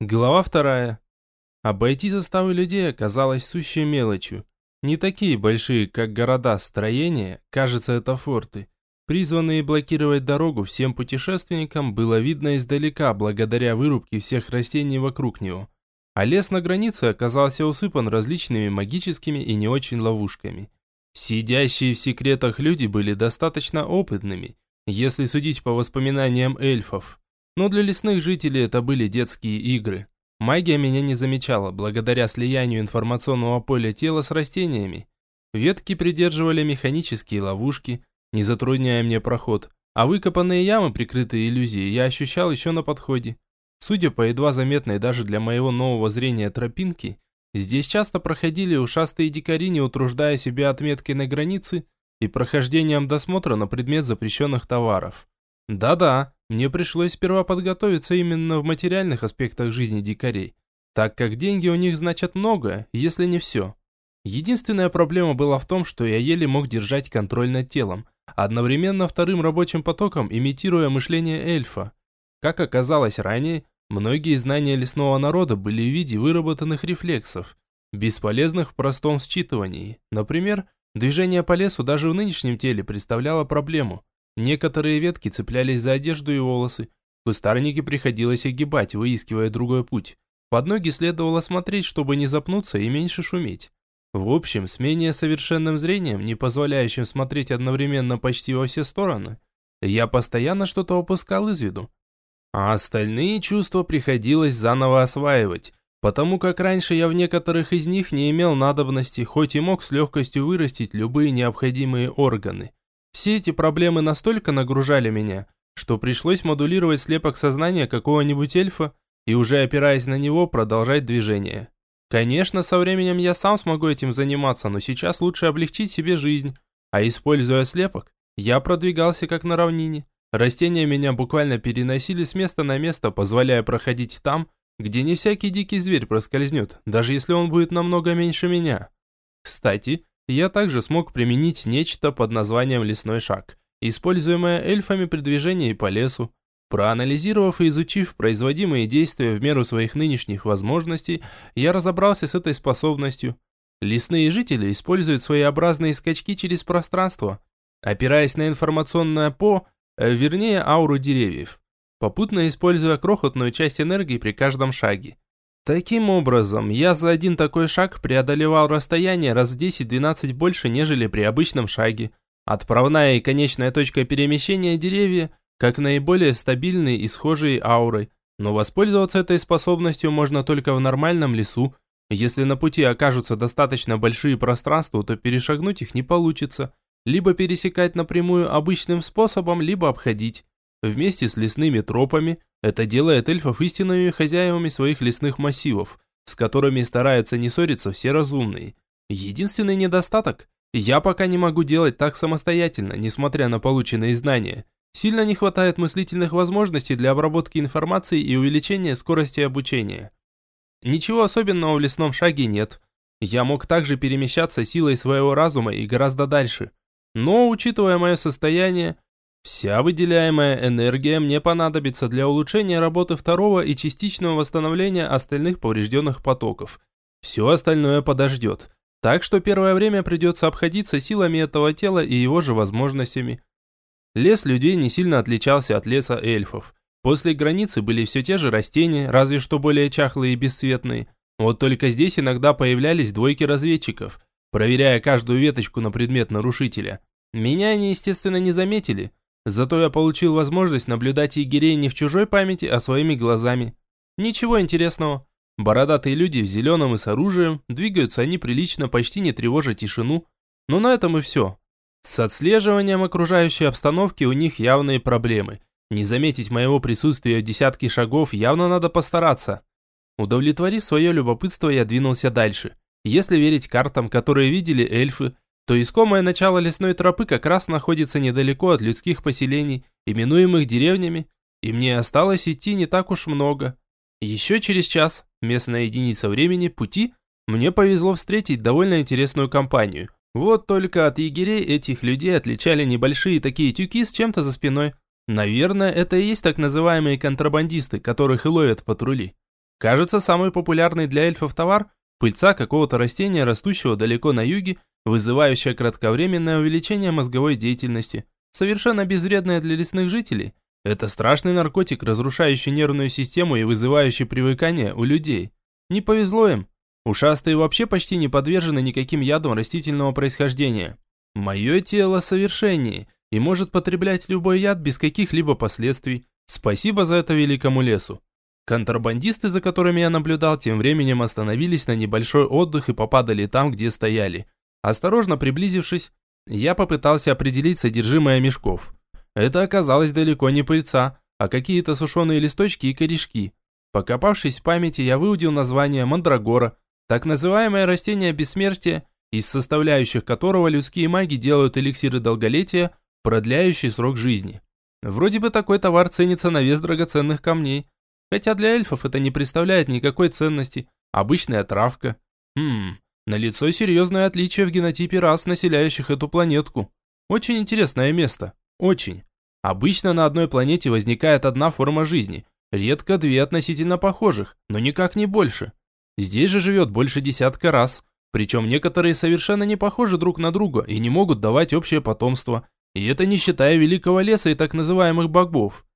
Глава вторая. Обойти заставы людей оказалось сущей мелочью. Не такие большие, как города, строения, кажется, это форты. Призванные блокировать дорогу всем путешественникам было видно издалека, благодаря вырубке всех растений вокруг него. А лес на границе оказался усыпан различными магическими и не очень ловушками. Сидящие в секретах люди были достаточно опытными, если судить по воспоминаниям эльфов. Но для лесных жителей это были детские игры. Магия меня не замечала, благодаря слиянию информационного поля тела с растениями. Ветки придерживали механические ловушки, не затрудняя мне проход, а выкопанные ямы, прикрытые иллюзией, я ощущал еще на подходе. Судя по едва заметной даже для моего нового зрения тропинке, здесь часто проходили ушастые дикари, не утруждая себя отметкой на границе и прохождением досмотра на предмет запрещенных товаров. Да-да, мне пришлось сперва подготовиться именно в материальных аспектах жизни дикарей, так как деньги у них значат много, если не все. Единственная проблема была в том, что я еле мог держать контроль над телом, одновременно вторым рабочим потоком имитируя мышление эльфа. Как оказалось ранее, многие знания лесного народа были в виде выработанных рефлексов, бесполезных в простом считывании. Например, движение по лесу даже в нынешнем теле представляло проблему – Некоторые ветки цеплялись за одежду и волосы. Кустарники приходилось огибать, выискивая другой путь. Под ноги следовало смотреть, чтобы не запнуться и меньше шуметь. В общем, с менее совершенным зрением, не позволяющим смотреть одновременно почти во все стороны, я постоянно что-то упускал из виду. А остальные чувства приходилось заново осваивать, потому как раньше я в некоторых из них не имел надобности, хоть и мог с легкостью вырастить любые необходимые органы. Все эти проблемы настолько нагружали меня, что пришлось модулировать слепок сознания какого-нибудь эльфа и уже опираясь на него продолжать движение. Конечно, со временем я сам смогу этим заниматься, но сейчас лучше облегчить себе жизнь. А используя слепок, я продвигался как на равнине. Растения меня буквально переносили с места на место, позволяя проходить там, где не всякий дикий зверь проскользнет, даже если он будет намного меньше меня. Кстати, я также смог применить нечто под названием «лесной шаг», используемое эльфами при движении по лесу. Проанализировав и изучив производимые действия в меру своих нынешних возможностей, я разобрался с этой способностью. Лесные жители используют своеобразные скачки через пространство, опираясь на информационное ПО, э, вернее ауру деревьев, попутно используя крохотную часть энергии при каждом шаге. Таким образом, я за один такой шаг преодолевал расстояние раз в 10-12 больше, нежели при обычном шаге. Отправная и конечная точка перемещения деревья, как наиболее стабильные и схожие аурой, но воспользоваться этой способностью можно только в нормальном лесу. Если на пути окажутся достаточно большие пространства, то перешагнуть их не получится. Либо пересекать напрямую обычным способом, либо обходить. Вместе с лесными тропами это делает эльфов истинными хозяевами своих лесных массивов, с которыми стараются не ссориться все разумные. Единственный недостаток – я пока не могу делать так самостоятельно, несмотря на полученные знания. Сильно не хватает мыслительных возможностей для обработки информации и увеличения скорости обучения. Ничего особенного в лесном шаге нет. Я мог также перемещаться силой своего разума и гораздо дальше. Но, учитывая мое состояние, Вся выделяемая энергия мне понадобится для улучшения работы второго и частичного восстановления остальных поврежденных потоков. Все остальное подождет. Так что первое время придется обходиться силами этого тела и его же возможностями. Лес людей не сильно отличался от леса эльфов. После границы были все те же растения, разве что более чахлые и бесцветные. Вот только здесь иногда появлялись двойки разведчиков, проверяя каждую веточку на предмет нарушителя. Меня они, естественно, не заметили – Зато я получил возможность наблюдать егерей не в чужой памяти, а своими глазами. Ничего интересного. Бородатые люди в зеленом и с оружием, двигаются они прилично, почти не тревожа тишину. Но на этом и все. С отслеживанием окружающей обстановки у них явные проблемы. Не заметить моего присутствия в десятке шагов явно надо постараться. Удовлетворив свое любопытство, я двинулся дальше. Если верить картам, которые видели эльфы, то искомое начало лесной тропы как раз находится недалеко от людских поселений, именуемых деревнями, и мне осталось идти не так уж много. Еще через час, местная единица времени, пути, мне повезло встретить довольно интересную компанию. Вот только от егерей этих людей отличали небольшие такие тюки с чем-то за спиной. Наверное, это и есть так называемые контрабандисты, которых и ловят патрули. Кажется, самый популярный для эльфов товар – пыльца какого-то растения, растущего далеко на юге, вызывающая кратковременное увеличение мозговой деятельности, совершенно безвредная для лесных жителей. Это страшный наркотик, разрушающий нервную систему и вызывающий привыкание у людей. Не повезло им. Ушастые вообще почти не подвержены никаким ядам растительного происхождения. Мое тело совершеннее и может потреблять любой яд без каких-либо последствий. Спасибо за это великому лесу. Контрабандисты, за которыми я наблюдал, тем временем остановились на небольшой отдых и попадали там, где стояли. Осторожно приблизившись, я попытался определить содержимое мешков. Это оказалось далеко не пыльца, а какие-то сушеные листочки и корешки. Покопавшись в памяти, я выудил название мандрагора, так называемое растение бессмертия, из составляющих которого людские маги делают эликсиры долголетия, продляющие срок жизни. Вроде бы такой товар ценится на вес драгоценных камней, хотя для эльфов это не представляет никакой ценности, обычная травка. Хм, налицо серьезное отличие в генотипе рас, населяющих эту планетку. Очень интересное место, очень. Обычно на одной планете возникает одна форма жизни, редко две относительно похожих, но никак не больше. Здесь же живет больше десятка рас, причем некоторые совершенно не похожи друг на друга и не могут давать общее потомство. И это не считая великого леса и так называемых богов.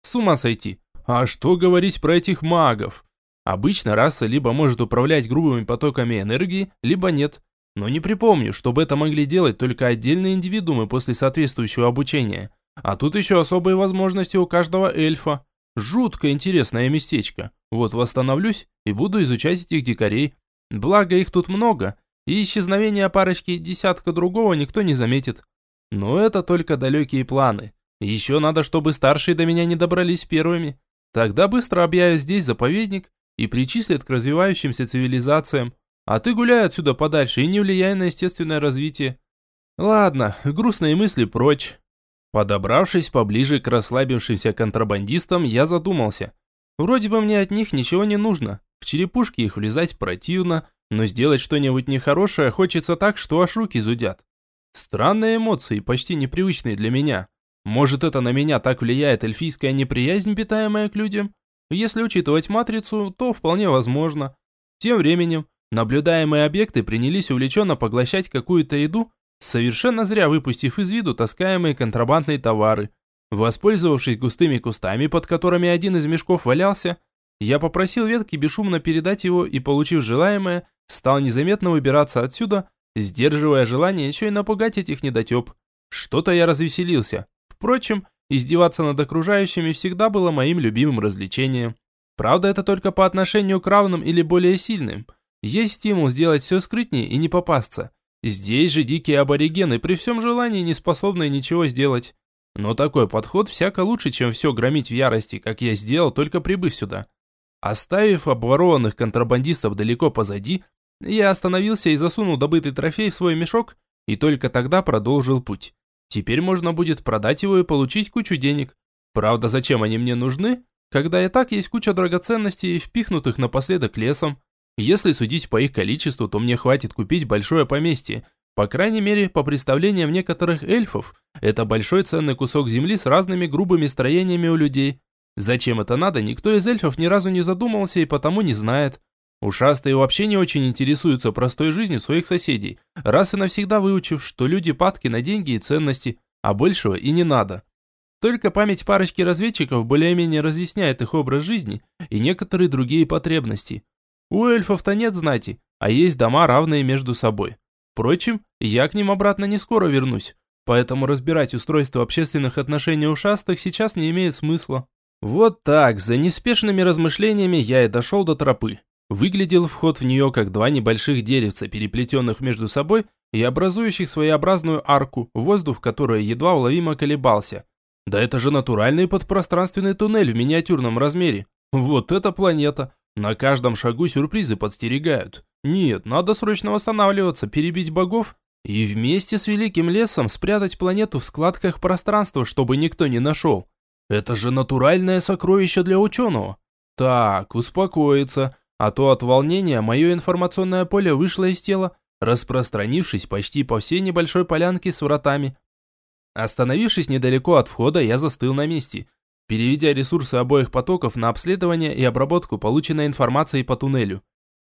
С ума сойти. А что говорить про этих магов? Обычно раса либо может управлять грубыми потоками энергии, либо нет. Но не припомню, чтобы это могли делать только отдельные индивидуумы после соответствующего обучения. А тут еще особые возможности у каждого эльфа. Жутко интересное местечко. Вот восстановлюсь и буду изучать этих дикарей. Благо их тут много, и исчезновение парочки десятка другого никто не заметит. Но это только далекие планы. Еще надо, чтобы старшие до меня не добрались первыми. Тогда быстро объявят здесь заповедник и причислят к развивающимся цивилизациям. А ты гуляй отсюда подальше и не влияй на естественное развитие. Ладно, грустные мысли прочь. Подобравшись поближе к расслабившимся контрабандистам, я задумался. Вроде бы мне от них ничего не нужно. В черепушки их влезать противно, но сделать что-нибудь нехорошее хочется так, что аж руки зудят. Странные эмоции, почти непривычные для меня. Может, это на меня так влияет эльфийская неприязнь, питаемая к людям? Если учитывать матрицу, то вполне возможно. Тем временем, наблюдаемые объекты принялись увлеченно поглощать какую-то еду, совершенно зря выпустив из виду таскаемые контрабандные товары. Воспользовавшись густыми кустами, под которыми один из мешков валялся, я попросил ветки бесшумно передать его и, получив желаемое, стал незаметно выбираться отсюда, сдерживая желание еще и напугать этих недотеп. Что-то я развеселился. Впрочем, издеваться над окружающими всегда было моим любимым развлечением. Правда, это только по отношению к равным или более сильным. Есть стимул сделать все скрытнее и не попасться. Здесь же дикие аборигены при всем желании не способны ничего сделать. Но такой подход всяко лучше, чем все громить в ярости, как я сделал, только прибыв сюда. Оставив обворованных контрабандистов далеко позади, я остановился и засунул добытый трофей в свой мешок, и только тогда продолжил путь. Теперь можно будет продать его и получить кучу денег. Правда, зачем они мне нужны, когда и так есть куча драгоценностей, впихнутых напоследок лесом, если судить по их количеству, то мне хватит купить большое поместье. По крайней мере, по представлениям некоторых эльфов, это большой ценный кусок земли с разными грубыми строениями у людей. Зачем это надо, никто из эльфов ни разу не задумался и потому не знает. Ушастые вообще не очень интересуются простой жизнью своих соседей, раз и навсегда выучив, что люди падки на деньги и ценности, а большего и не надо. Только память парочки разведчиков более-менее разъясняет их образ жизни и некоторые другие потребности. У эльфов-то нет знати, а есть дома, равные между собой. Впрочем, я к ним обратно не скоро вернусь, поэтому разбирать устройство общественных отношений ушастых сейчас не имеет смысла. Вот так, за неспешными размышлениями я и дошел до тропы. Выглядел вход в нее как два небольших деревца, переплетенных между собой и образующих своеобразную арку, воздух которой едва уловимо колебался. Да это же натуральный подпространственный туннель в миниатюрном размере. Вот это планета! На каждом шагу сюрпризы подстерегают. Нет, надо срочно восстанавливаться, перебить богов и вместе с Великим Лесом спрятать планету в складках пространства, чтобы никто не нашел. Это же натуральное сокровище для ученого. Так, успокоиться, а то от волнения мое информационное поле вышло из тела, распространившись почти по всей небольшой полянке с вратами. Остановившись недалеко от входа, я застыл на месте – переведя ресурсы обоих потоков на обследование и обработку полученной информации по туннелю.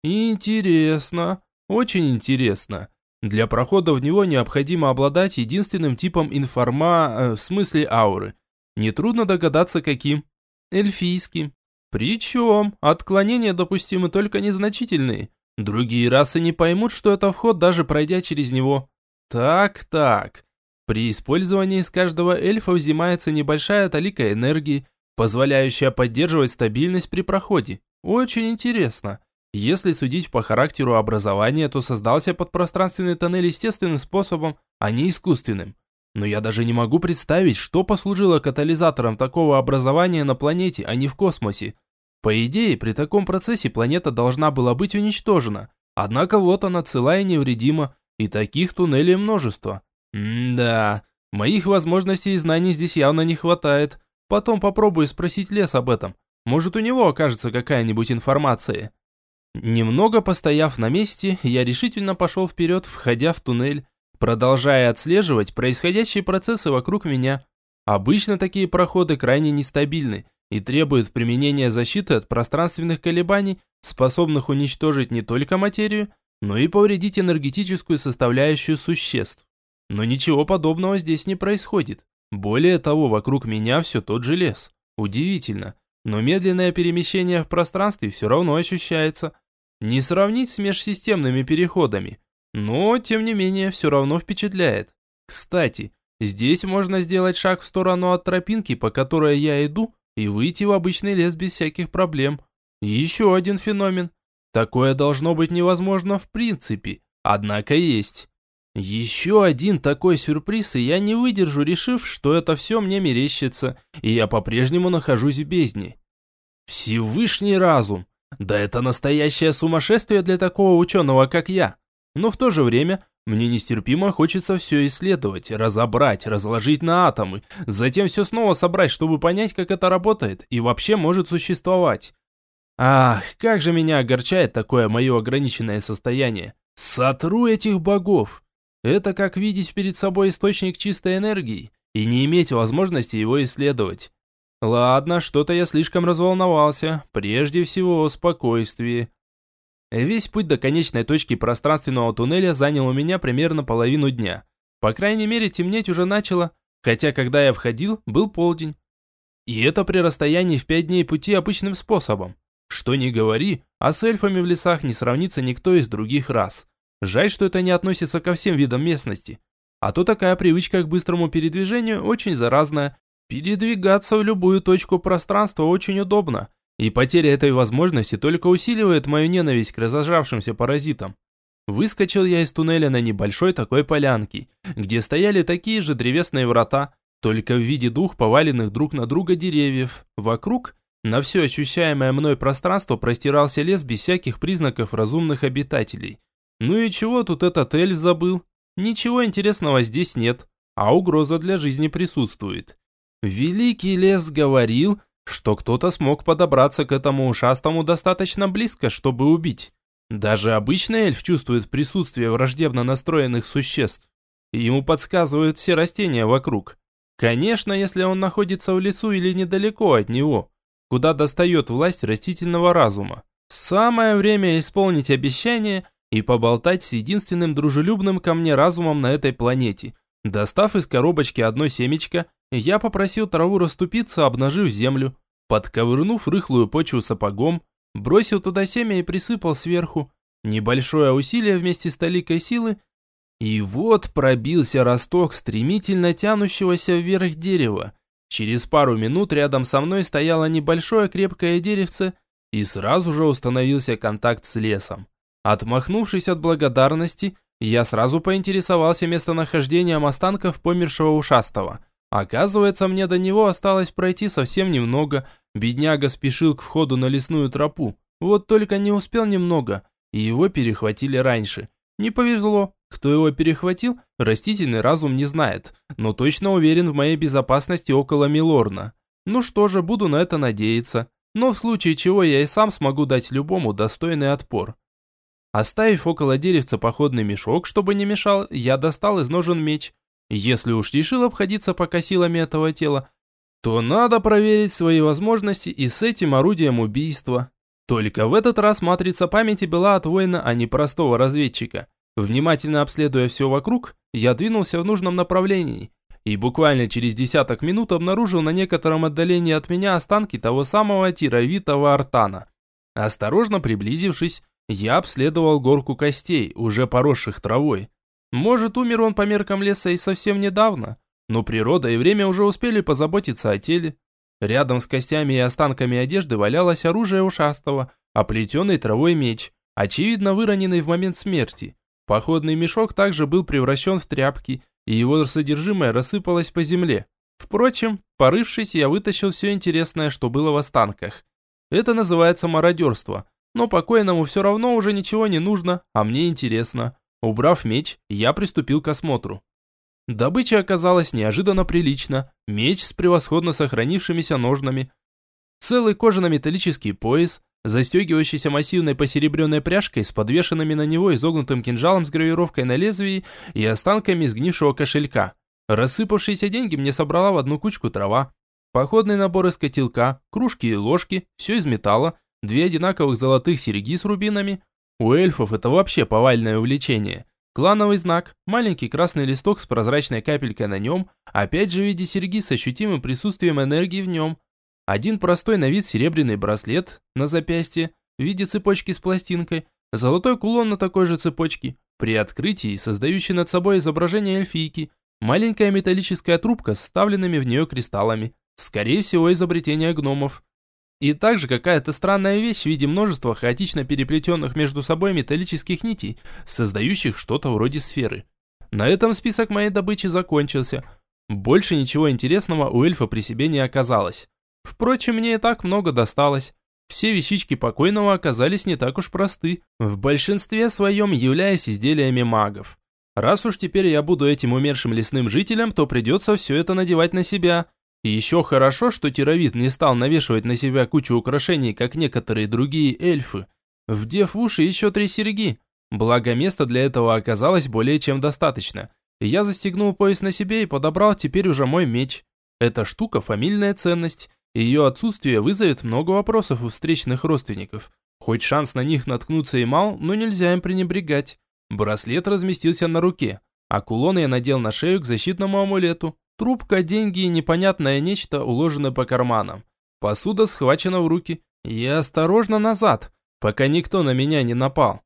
Интересно, очень интересно. Для прохода в него необходимо обладать единственным типом информа... Э, в смысле ауры. Нетрудно догадаться, каким. Эльфийским. Причем, отклонения допустимы только незначительные. Другие расы не поймут, что это вход, даже пройдя через него. Так-так. При использовании из каждого эльфа взимается небольшая талика энергии, позволяющая поддерживать стабильность при проходе. Очень интересно. Если судить по характеру образования, то создался подпространственный тоннель естественным способом, а не искусственным. Но я даже не могу представить, что послужило катализатором такого образования на планете, а не в космосе. По идее, при таком процессе планета должна была быть уничтожена. Однако вот она цела и невредима, и таких туннелей множество. М-да, моих возможностей и знаний здесь явно не хватает. Потом попробую спросить Лес об этом. Может, у него окажется какая-нибудь информация. Немного постояв на месте, я решительно пошел вперед, входя в туннель, продолжая отслеживать происходящие процессы вокруг меня. Обычно такие проходы крайне нестабильны и требуют применения защиты от пространственных колебаний, способных уничтожить не только материю, но и повредить энергетическую составляющую существ. Но ничего подобного здесь не происходит. Более того, вокруг меня все тот же лес. Удивительно. Но медленное перемещение в пространстве все равно ощущается. Не сравнить с межсистемными переходами. Но, тем не менее, все равно впечатляет. Кстати, здесь можно сделать шаг в сторону от тропинки, по которой я иду, и выйти в обычный лес без всяких проблем. Еще один феномен. Такое должно быть невозможно в принципе, однако есть. Еще один такой сюрприз, и я не выдержу, решив, что это все мне мерещится, и я по-прежнему нахожусь в бездне. Всевышний разум! Да это настоящее сумасшествие для такого ученого, как я. Но в то же время мне нестерпимо хочется все исследовать, разобрать, разложить на атомы, затем все снова собрать, чтобы понять, как это работает и вообще может существовать. Ах, как же меня огорчает такое мое ограниченное состояние. Сотру этих богов. Это как видеть перед собой источник чистой энергии и не иметь возможности его исследовать. Ладно, что-то я слишком разволновался. Прежде всего, спокойствие. Весь путь до конечной точки пространственного туннеля занял у меня примерно половину дня. По крайней мере, темнеть уже начало, хотя когда я входил, был полдень. И это при расстоянии в пять дней пути обычным способом. Что ни говори, а с эльфами в лесах не сравнится никто из других рас. Жаль, что это не относится ко всем видам местности. А то такая привычка к быстрому передвижению очень заразная. Передвигаться в любую точку пространства очень удобно. И потеря этой возможности только усиливает мою ненависть к разожравшимся паразитам. Выскочил я из туннеля на небольшой такой полянке, где стояли такие же древесные врата, только в виде двух поваленных друг на друга деревьев. Вокруг, на все ощущаемое мной пространство, простирался лес без всяких признаков разумных обитателей – ну и чего тут этот эльф забыл? Ничего интересного здесь нет, а угроза для жизни присутствует. Великий лес говорил, что кто-то смог подобраться к этому ушастому достаточно близко, чтобы убить. Даже обычный эльф чувствует присутствие враждебно настроенных существ. Ему подсказывают все растения вокруг. Конечно, если он находится в лесу или недалеко от него, куда достает власть растительного разума. Самое время исполнить обещание и поболтать с единственным дружелюбным ко мне разумом на этой планете. Достав из коробочки одно семечко, я попросил траву расступиться, обнажив землю. Подковырнув рыхлую почву сапогом, бросил туда семя и присыпал сверху. Небольшое усилие вместе с толикой силы, и вот пробился росток стремительно тянущегося вверх дерева. Через пару минут рядом со мной стояло небольшое крепкое деревце, и сразу же установился контакт с лесом. Отмахнувшись от благодарности, я сразу поинтересовался местонахождением останков помершего ушастого. Оказывается, мне до него осталось пройти совсем немного. Бедняга спешил к входу на лесную тропу. Вот только не успел немного, и его перехватили раньше. Не повезло. Кто его перехватил, растительный разум не знает, но точно уверен в моей безопасности около Милорна. Ну что же, буду на это надеяться. Но в случае чего я и сам смогу дать любому достойный отпор. Оставив около деревца походный мешок, чтобы не мешал, я достал из ножен меч. Если уж решил обходиться пока силами этого тела, то надо проверить свои возможности и с этим орудием убийства. Только в этот раз матрица памяти была от воина, а не простого разведчика. Внимательно обследуя все вокруг, я двинулся в нужном направлении и буквально через десяток минут обнаружил на некотором отдалении от меня останки того самого тировитого артана. Осторожно приблизившись, я обследовал горку костей, уже поросших травой. Может, умер он по меркам леса и совсем недавно, но природа и время уже успели позаботиться о теле. Рядом с костями и останками одежды валялось оружие ушастого, оплетенный травой меч, очевидно выроненный в момент смерти. Походный мешок также был превращен в тряпки, и его содержимое рассыпалось по земле. Впрочем, порывшись, я вытащил все интересное, что было в останках. Это называется мародерство, но покойному все равно уже ничего не нужно, а мне интересно. Убрав меч, я приступил к осмотру. Добыча оказалась неожиданно прилично. Меч с превосходно сохранившимися ножнами. Целый кожано-металлический пояс, застегивающийся массивной посеребренной пряжкой с подвешенными на него изогнутым кинжалом с гравировкой на лезвии и останками сгнившего кошелька. Рассыпавшиеся деньги мне собрала в одну кучку трава. Походный набор из котелка, кружки и ложки, все из металла, две одинаковых золотых серьги с рубинами. У эльфов это вообще повальное увлечение. Клановый знак, маленький красный листок с прозрачной капелькой на нем, опять же в виде серьги с ощутимым присутствием энергии в нем. Один простой на вид серебряный браслет на запястье в виде цепочки с пластинкой, золотой кулон на такой же цепочке, при открытии создающий над собой изображение эльфийки, маленькая металлическая трубка с вставленными в нее кристаллами, скорее всего изобретение гномов. И также какая-то странная вещь в виде множества хаотично переплетенных между собой металлических нитей, создающих что-то вроде сферы. На этом список моей добычи закончился. Больше ничего интересного у эльфа при себе не оказалось. Впрочем, мне и так много досталось. Все вещички покойного оказались не так уж просты, в большинстве своем являясь изделиями магов. Раз уж теперь я буду этим умершим лесным жителем, то придется все это надевать на себя – еще хорошо, что Тировид не стал навешивать на себя кучу украшений, как некоторые другие эльфы, вдев в уши еще три серьги. Благо, места для этого оказалось более чем достаточно. Я застегнул пояс на себе и подобрал теперь уже мой меч. Эта штука – фамильная ценность, ее отсутствие вызовет много вопросов у встречных родственников. Хоть шанс на них наткнуться и мал, но нельзя им пренебрегать. Браслет разместился на руке, а кулон я надел на шею к защитному амулету. Трубка, деньги и непонятное нечто уложены по карманам. Посуда схвачена в руки. Я осторожно назад, пока никто на меня не напал.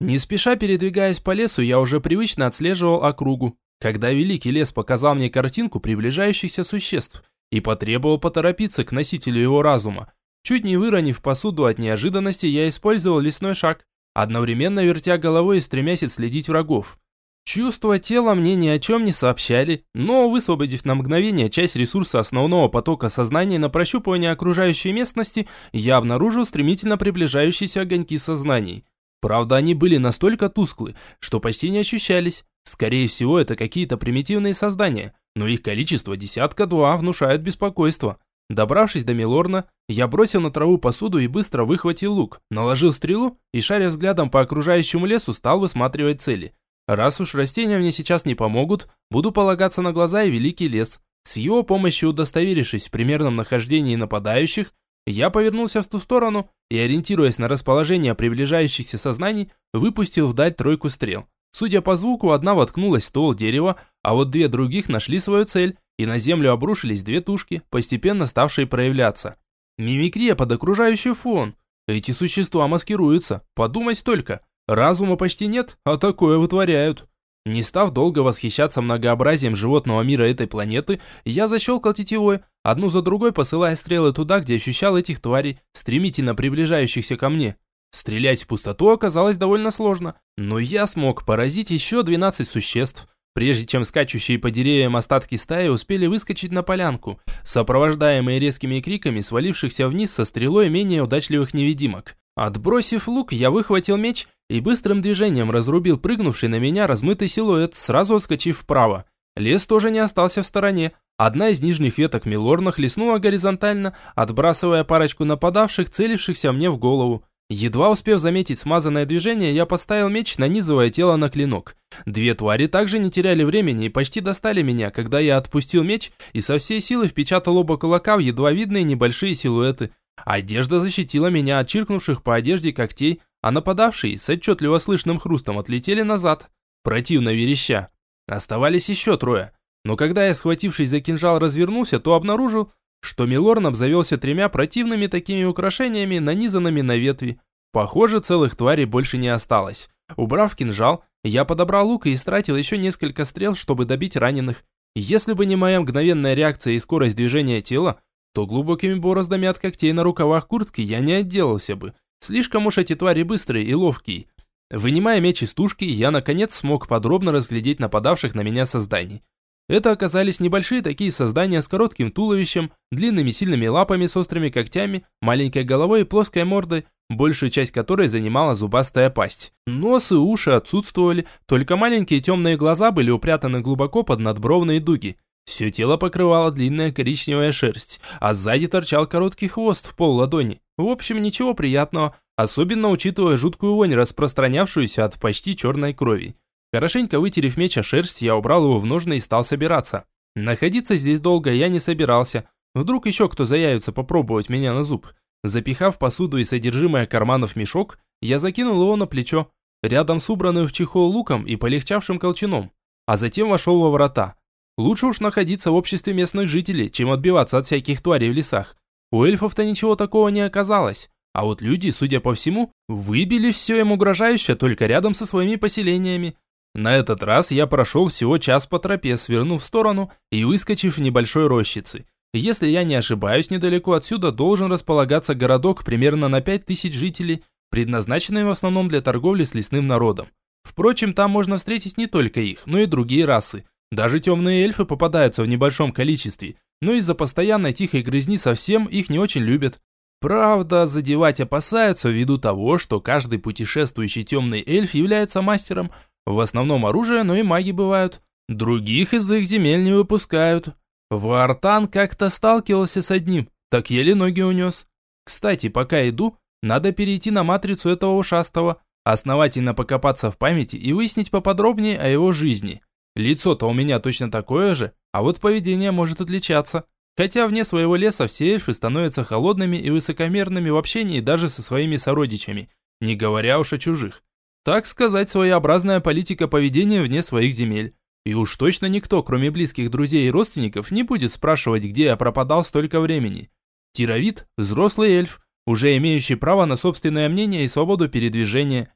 Не спеша передвигаясь по лесу, я уже привычно отслеживал округу, когда великий лес показал мне картинку приближающихся существ и потребовал поторопиться к носителю его разума. Чуть не выронив посуду от неожиданности, я использовал лесной шаг, одновременно вертя головой и стремясь отследить врагов. Чувства тела мне ни о чем не сообщали, но высвободив на мгновение часть ресурса основного потока сознания на прощупывание окружающей местности, я обнаружил стремительно приближающиеся огоньки сознаний. Правда, они были настолько тусклы, что почти не ощущались. Скорее всего, это какие-то примитивные создания, но их количество десятка-два внушает беспокойство. Добравшись до Милорна, я бросил на траву посуду и быстро выхватил лук, наложил стрелу и, шаря взглядом по окружающему лесу, стал высматривать цели – Раз уж растения мне сейчас не помогут, буду полагаться на глаза и великий лес. С его помощью, удостоверившись в примерном нахождении нападающих, я повернулся в ту сторону и, ориентируясь на расположение приближающихся сознаний, выпустил вдаль тройку стрел. Судя по звуку, одна воткнулась в ствол дерева, а вот две других нашли свою цель, и на землю обрушились две тушки, постепенно ставшие проявляться. Мимикрия под окружающий фон. Эти существа маскируются, подумать только. Разума почти нет, а такое вытворяют. Не став долго восхищаться многообразием животного мира этой планеты, я защелкал тетивой, одну за другой посылая стрелы туда, где ощущал этих тварей, стремительно приближающихся ко мне. Стрелять в пустоту оказалось довольно сложно, но я смог поразить еще 12 существ, прежде чем скачущие по деревьям остатки стаи успели выскочить на полянку, сопровождаемые резкими криками свалившихся вниз со стрелой менее удачливых невидимок. Отбросив лук, я выхватил меч и быстрым движением разрубил прыгнувший на меня размытый силуэт, сразу отскочив вправо. Лес тоже не остался в стороне. Одна из нижних веток Милорна хлестнула горизонтально, отбрасывая парочку нападавших, целившихся мне в голову. Едва успев заметить смазанное движение, я поставил меч, нанизывая тело на клинок. Две твари также не теряли времени и почти достали меня, когда я отпустил меч и со всей силы впечатал оба кулака в едва видные небольшие силуэты. Одежда защитила меня от чиркнувших по одежде когтей, а нападавшие с отчетливо слышным хрустом отлетели назад, противно вереща. Оставались еще трое, но когда я, схватившись за кинжал, развернулся, то обнаружил, что Милорн обзавелся тремя противными такими украшениями, нанизанными на ветви. Похоже, целых тварей больше не осталось. Убрав кинжал, я подобрал лук и истратил еще несколько стрел, чтобы добить раненых. Если бы не моя мгновенная реакция и скорость движения тела, то глубокими бороздами от когтей на рукавах куртки я не отделался бы. Слишком уж эти твари быстрые и ловкие. Вынимая меч из тушки, я наконец смог подробно разглядеть нападавших на меня созданий. Это оказались небольшие такие создания с коротким туловищем, длинными сильными лапами с острыми когтями, маленькой головой и плоской мордой, большую часть которой занимала зубастая пасть. Нос и уши отсутствовали, только маленькие темные глаза были упрятаны глубоко под надбровные дуги. Все тело покрывало длинная коричневая шерсть, а сзади торчал короткий хвост в пол ладони. В общем, ничего приятного, особенно учитывая жуткую вонь, распространявшуюся от почти черной крови. Хорошенько вытерев меч о шерсть, я убрал его в ножны и стал собираться. Находиться здесь долго я не собирался. Вдруг еще кто заявится попробовать меня на зуб. Запихав посуду и содержимое карманов мешок, я закинул его на плечо, рядом с убранным в чехол луком и полегчавшим колчаном, а затем вошел во врата. Лучше уж находиться в обществе местных жителей, чем отбиваться от всяких тварей в лесах. У эльфов-то ничего такого не оказалось. А вот люди, судя по всему, выбили все им угрожающее только рядом со своими поселениями. На этот раз я прошел всего час по тропе, свернув в сторону и выскочив в небольшой рощице. Если я не ошибаюсь, недалеко отсюда должен располагаться городок примерно на 5000 жителей, предназначенный в основном для торговли с лесным народом. Впрочем, там можно встретить не только их, но и другие расы. Даже темные эльфы попадаются в небольшом количестве, но из-за постоянной тихой грызни совсем их не очень любят. Правда, задевать опасаются ввиду того, что каждый путешествующий темный эльф является мастером, в основном оружие, но и маги бывают. Других из их земель не выпускают. Вартан как-то сталкивался с одним, так еле ноги унес. Кстати, пока иду, надо перейти на матрицу этого ушастого, основательно покопаться в памяти и выяснить поподробнее о его жизни. Лицо-то у меня точно такое же, а вот поведение может отличаться. Хотя вне своего леса все эльфы становятся холодными и высокомерными в общении даже со своими сородичами, не говоря уж о чужих. Так сказать, своеобразная политика поведения вне своих земель. И уж точно никто, кроме близких друзей и родственников, не будет спрашивать, где я пропадал столько времени. Тировид – взрослый эльф, уже имеющий право на собственное мнение и свободу передвижения.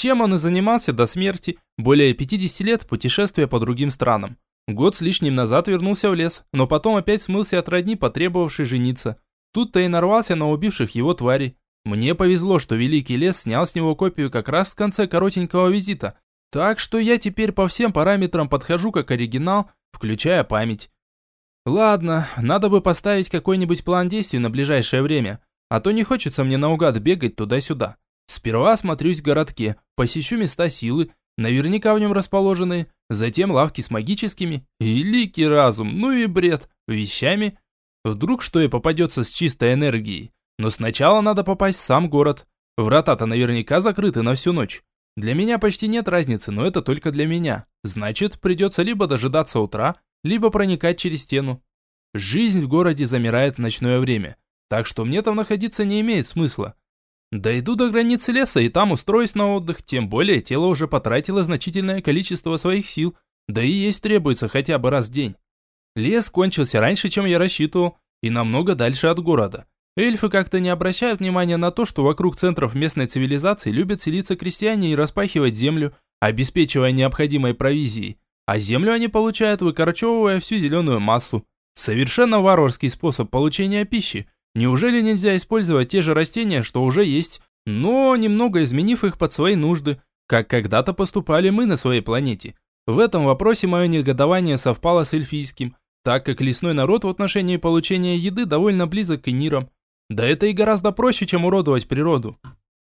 Чем он и занимался до смерти, более 50 лет путешествия по другим странам. Год с лишним назад вернулся в лес, но потом опять смылся от родни, потребовавшей жениться. Тут-то и нарвался на убивших его тварей. Мне повезло, что Великий Лес снял с него копию как раз в конце коротенького визита. Так что я теперь по всем параметрам подхожу как оригинал, включая память. Ладно, надо бы поставить какой-нибудь план действий на ближайшее время, а то не хочется мне наугад бегать туда-сюда. Сперва осмотрюсь в городке, посещу места силы, наверняка в нем расположенные, затем лавки с магическими, великий разум, ну и бред, вещами. Вдруг что и попадется с чистой энергией. Но сначала надо попасть в сам город. Врата-то наверняка закрыты на всю ночь. Для меня почти нет разницы, но это только для меня. Значит, придется либо дожидаться утра, либо проникать через стену. Жизнь в городе замирает в ночное время, так что мне там находиться не имеет смысла. Дойду до границы леса и там устроюсь на отдых, тем более тело уже потратило значительное количество своих сил, да и есть требуется хотя бы раз в день. Лес кончился раньше, чем я рассчитывал, и намного дальше от города. Эльфы как-то не обращают внимания на то, что вокруг центров местной цивилизации любят селиться крестьяне и распахивать землю, обеспечивая необходимой провизией. А землю они получают, выкорчевывая всю зеленую массу. Совершенно варварский способ получения пищи. Неужели нельзя использовать те же растения, что уже есть, но немного изменив их под свои нужды, как когда-то поступали мы на своей планете? В этом вопросе мое негодование совпало с эльфийским, так как лесной народ в отношении получения еды довольно близок к инирам. Да это и гораздо проще, чем уродовать природу.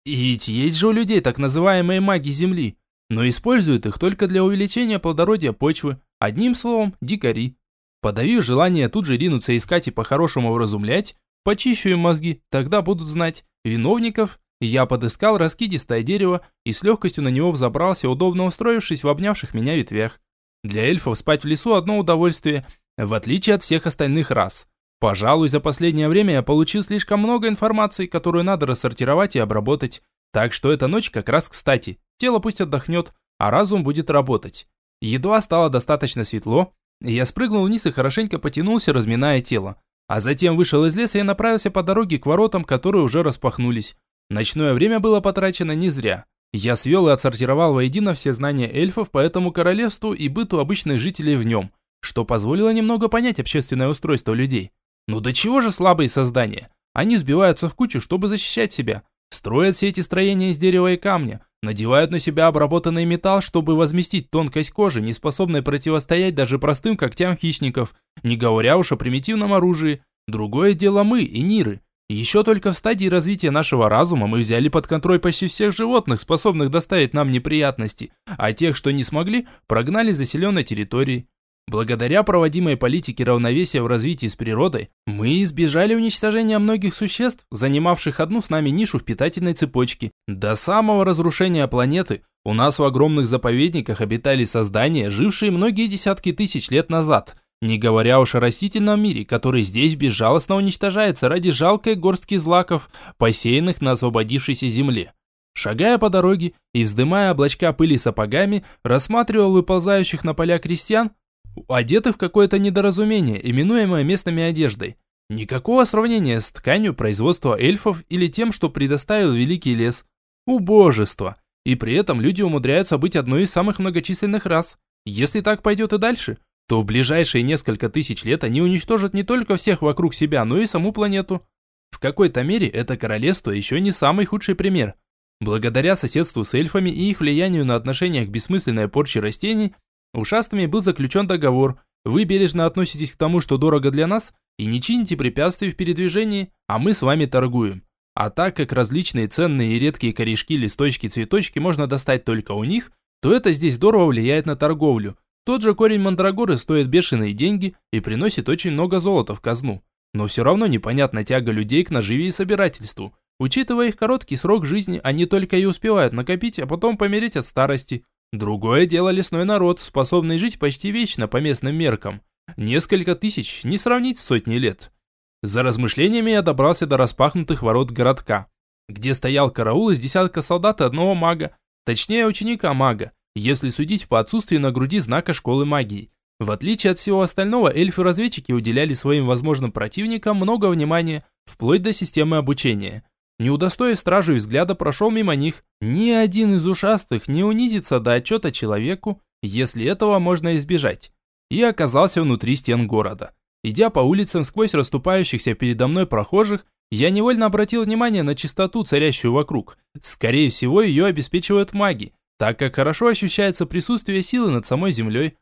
И ведь есть же у людей так называемые маги Земли, но используют их только для увеличения плодородия почвы, одним словом, дикари. Подавив желание тут же ринуться искать и по-хорошему вразумлять, почищу им мозги, тогда будут знать, виновников Я подыскал раскидистое дерево и с легкостью на него взобрался, удобно устроившись в обнявших меня ветвях. Для эльфов спать в лесу одно удовольствие, в отличие от всех остальных рас. Пожалуй, за последнее время я получил слишком много информации, которую надо рассортировать и обработать. Так что эта ночь как раз кстати. Тело пусть отдохнет, а разум будет работать. Едва стало достаточно светло, я спрыгнул вниз и хорошенько потянулся, разминая тело. А затем вышел из леса и направился по дороге к воротам, которые уже распахнулись. Ночное время было потрачено не зря. Я свел и отсортировал воедино все знания эльфов по этому королевству и быту обычных жителей в нем, что позволило немного понять общественное устройство людей. Ну до чего же слабые создания? Они сбиваются в кучу, чтобы защищать себя. Строят все эти строения из дерева и камня, надевают на себя обработанный металл, чтобы возместить тонкость кожи, не способной противостоять даже простым когтям хищников, не говоря уж о примитивном оружии. Другое дело мы и Ниры, еще только в стадии развития нашего разума мы взяли под контроль почти всех животных, способных доставить нам неприятности, а тех, что не смогли, прогнали за заселенной территории. Благодаря проводимой политике равновесия в развитии с природой, мы избежали уничтожения многих существ, занимавших одну с нами нишу в питательной цепочке. До самого разрушения планеты у нас в огромных заповедниках обитали создания, жившие многие десятки тысяч лет назад – не говоря уж о растительном мире, который здесь безжалостно уничтожается ради жалкой горстки злаков, посеянных на освободившейся земле. Шагая по дороге и вздымая облачка пыли сапогами, рассматривал выползающих на поля крестьян, одетых в какое-то недоразумение, именуемое местными одеждой. Никакого сравнения с тканью производства эльфов или тем, что предоставил Великий лес. Убожество! И при этом люди умудряются быть одной из самых многочисленных рас. Если так пойдет и дальше, то в ближайшие несколько тысяч лет они уничтожат не только всех вокруг себя, но и саму планету. В какой-то мере это королевство еще не самый худший пример. Благодаря соседству с эльфами и их влиянию на отношения к бессмысленной порче растений, ушастыми был заключен договор. Вы бережно относитесь к тому, что дорого для нас, и не чините препятствий в передвижении, а мы с вами торгуем. А так как различные ценные и редкие корешки, листочки, цветочки можно достать только у них, то это здесь здорово влияет на торговлю – тот же корень мандрагоры стоит бешеные деньги и приносит очень много золота в казну. Но все равно непонятна тяга людей к наживе и собирательству. Учитывая их короткий срок жизни, они только и успевают накопить, а потом помереть от старости. Другое дело лесной народ, способный жить почти вечно по местным меркам. Несколько тысяч, не сравнить с сотней лет. За размышлениями я добрался до распахнутых ворот городка, где стоял караул из десятка солдат и одного мага, точнее ученика мага, если судить по отсутствию на груди знака школы магии. В отличие от всего остального, эльфы-разведчики уделяли своим возможным противникам много внимания, вплоть до системы обучения. Не удостоив стражу взгляда, прошел мимо них. Ни один из ушастых не унизится до отчета человеку, если этого можно избежать. И оказался внутри стен города. Идя по улицам сквозь расступающихся передо мной прохожих, я невольно обратил внимание на чистоту, царящую вокруг. Скорее всего, ее обеспечивают маги, так как хорошо ощущается присутствие силы над самой землей.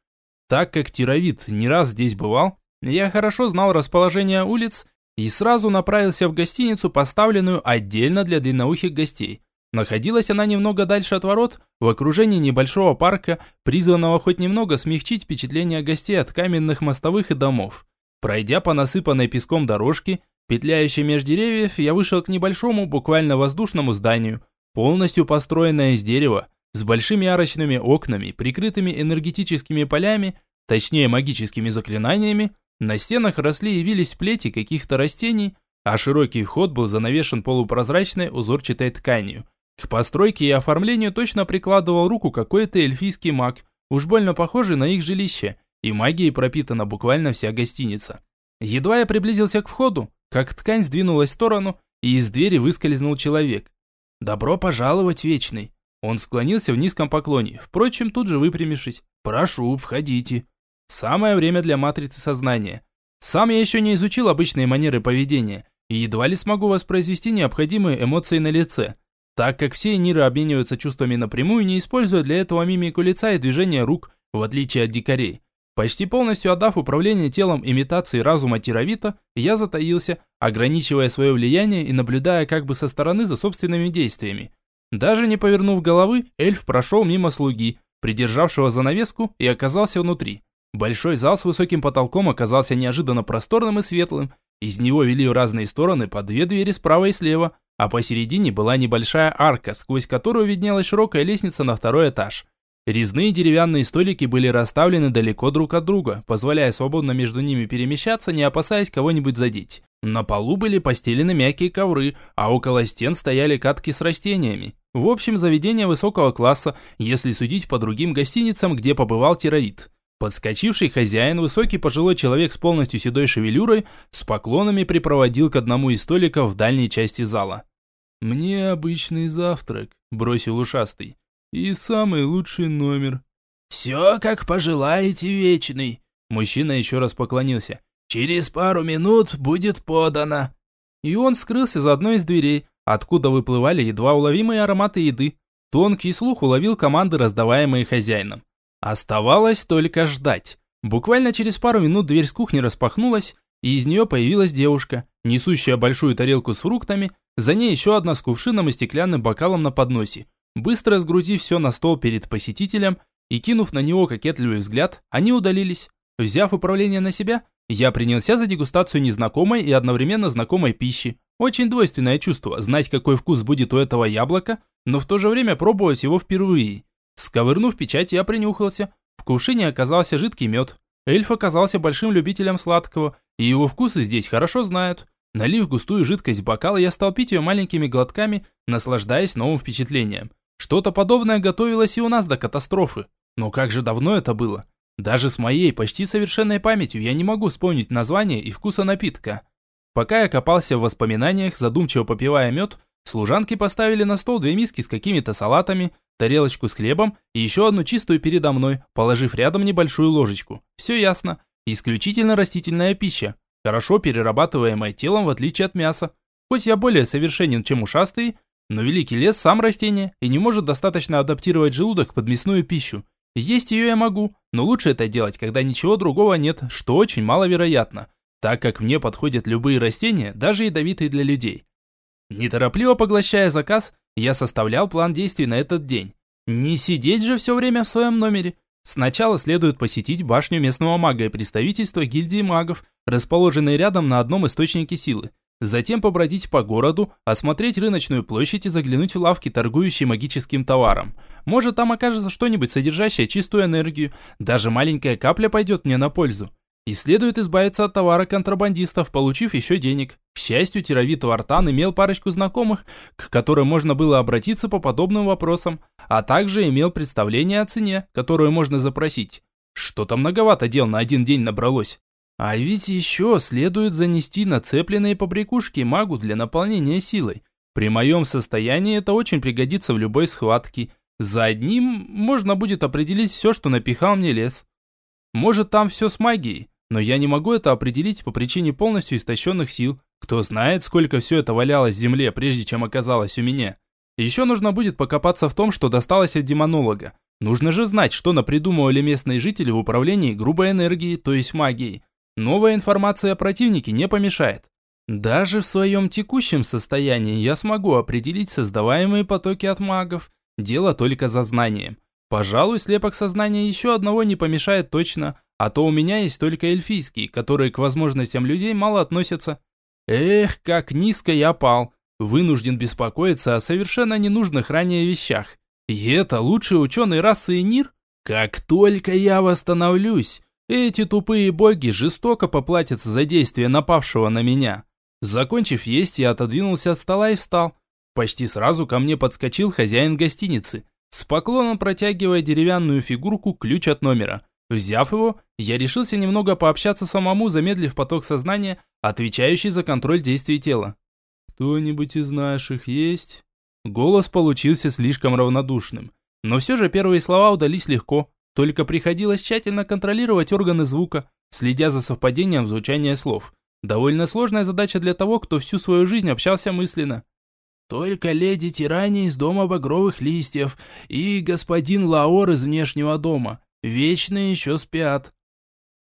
Так как Тировид не раз здесь бывал, я хорошо знал расположение улиц и сразу направился в гостиницу, поставленную отдельно для длинноухих гостей. Находилась она немного дальше от ворот, в окружении небольшого парка, призванного хоть немного смягчить впечатление гостей от каменных мостовых и домов. Пройдя по насыпанной песком дорожке, петляющей меж деревьев, я вышел к небольшому, буквально воздушному зданию, полностью построенное из дерева, с большими арочными окнами, прикрытыми энергетическими полями, точнее магическими заклинаниями, на стенах росли и вились плети каких-то растений, а широкий вход был занавешен полупрозрачной узорчатой тканью. К постройке и оформлению точно прикладывал руку какой-то эльфийский маг, уж больно похожий на их жилище, и магией пропитана буквально вся гостиница. Едва я приблизился к входу, как ткань сдвинулась в сторону, и из двери выскользнул человек. «Добро пожаловать, Вечный!» Он склонился в низком поклоне, впрочем, тут же выпрямившись. «Прошу, входите». Самое время для матрицы сознания. Сам я еще не изучил обычные манеры поведения, и едва ли смогу воспроизвести необходимые эмоции на лице, так как все ниры обмениваются чувствами напрямую, не используя для этого мимику лица и движения рук, в отличие от дикарей. Почти полностью отдав управление телом имитации разума Тировита, я затаился, ограничивая свое влияние и наблюдая как бы со стороны за собственными действиями. Даже не повернув головы, эльф прошел мимо слуги, придержавшего занавеску, и оказался внутри. Большой зал с высоким потолком оказался неожиданно просторным и светлым. Из него вели в разные стороны по две двери справа и слева, а посередине была небольшая арка, сквозь которую виднелась широкая лестница на второй этаж. Резные деревянные столики были расставлены далеко друг от друга, позволяя свободно между ними перемещаться, не опасаясь кого-нибудь задеть. На полу были постелены мягкие ковры, а около стен стояли катки с растениями. В общем, заведение высокого класса, если судить по другим гостиницам, где побывал терроид. Подскочивший хозяин, высокий пожилой человек с полностью седой шевелюрой, с поклонами припроводил к одному из столиков в дальней части зала. «Мне обычный завтрак», – бросил ушастый. «И самый лучший номер». «Все, как пожелаете, вечный». Мужчина еще раз поклонился. «Через пару минут будет подано». И он скрылся за одной из дверей, откуда выплывали едва уловимые ароматы еды. Тонкий слух уловил команды, раздаваемые хозяином. Оставалось только ждать. Буквально через пару минут дверь с кухни распахнулась, и из нее появилась девушка, несущая большую тарелку с фруктами, за ней еще одна с кувшином и стеклянным бокалом на подносе. Быстро сгрузив все на стол перед посетителем и кинув на него кокетливый взгляд, они удалились. Взяв управление на себя, я принялся за дегустацию незнакомой и одновременно знакомой пищи. Очень двойственное чувство, знать какой вкус будет у этого яблока, но в то же время пробовать его впервые. Сковырнув печать, я принюхался. В кувшине оказался жидкий мед. Эльф оказался большим любителем сладкого, и его вкусы здесь хорошо знают. Налив густую жидкость в бокал, я стал пить ее маленькими глотками, наслаждаясь новым впечатлением. Что-то подобное готовилось и у нас до катастрофы. Но как же давно это было? Даже с моей почти совершенной памятью я не могу вспомнить название и вкуса напитка. Пока я копался в воспоминаниях, задумчиво попивая мед, служанки поставили на стол две миски с какими-то салатами, тарелочку с хлебом и еще одну чистую передо мной, положив рядом небольшую ложечку. Все ясно. Исключительно растительная пища хорошо перерабатываемое телом в отличие от мяса. Хоть я более совершенен, чем ушастый, но великий лес сам растение и не может достаточно адаптировать желудок под мясную пищу. Есть ее я могу, но лучше это делать, когда ничего другого нет, что очень маловероятно, так как мне подходят любые растения, даже ядовитые для людей. Неторопливо поглощая заказ, я составлял план действий на этот день. Не сидеть же все время в своем номере. Сначала следует посетить башню местного мага и представительство гильдии магов, расположенные рядом на одном источнике силы. Затем побродить по городу, осмотреть рыночную площадь и заглянуть в лавки, торгующие магическим товаром. Может, там окажется что-нибудь, содержащее чистую энергию. Даже маленькая капля пойдет мне на пользу. И следует избавиться от товара контрабандистов, получив еще денег. К счастью, Тировит Вартан имел парочку знакомых, к которым можно было обратиться по подобным вопросам, а также имел представление о цене, которую можно запросить. Что-то многовато дел на один день набралось. А ведь еще следует занести нацепленные побрякушки магу для наполнения силой. При моем состоянии это очень пригодится в любой схватке. За одним можно будет определить все, что напихал мне лес. Может там все с магией, но я не могу это определить по причине полностью истощенных сил. Кто знает, сколько все это валялось в земле, прежде чем оказалось у меня. Еще нужно будет покопаться в том, что досталось от демонолога. Нужно же знать, что напридумывали местные жители в управлении грубой энергией, то есть магией. Новая информация о противнике не помешает. Даже в своем текущем состоянии я смогу определить создаваемые потоки от магов. Дело только за знанием. Пожалуй, слепок сознания еще одного не помешает точно, а то у меня есть только эльфийские, которые к возможностям людей мало относятся. Эх, как низко я пал. Вынужден беспокоиться о совершенно ненужных ранее вещах. И это лучший ученый расы Нир? Как только я восстановлюсь, эти тупые боги жестоко поплатятся за действие напавшего на меня. Закончив есть, я отодвинулся от стола и встал. Почти сразу ко мне подскочил хозяин гостиницы, с поклоном протягивая деревянную фигурку ключ от номера. Взяв его, я решился немного пообщаться самому, замедлив поток сознания, отвечающий за контроль действий тела. «Кто-нибудь из наших есть?» Голос получился слишком равнодушным. Но все же первые слова удались легко, только приходилось тщательно контролировать органы звука, следя за совпадением звучания слов. Довольно сложная задача для того, кто всю свою жизнь общался мысленно. «Только леди Тирани из дома багровых листьев и господин Лаор из внешнего дома. Вечные еще спят.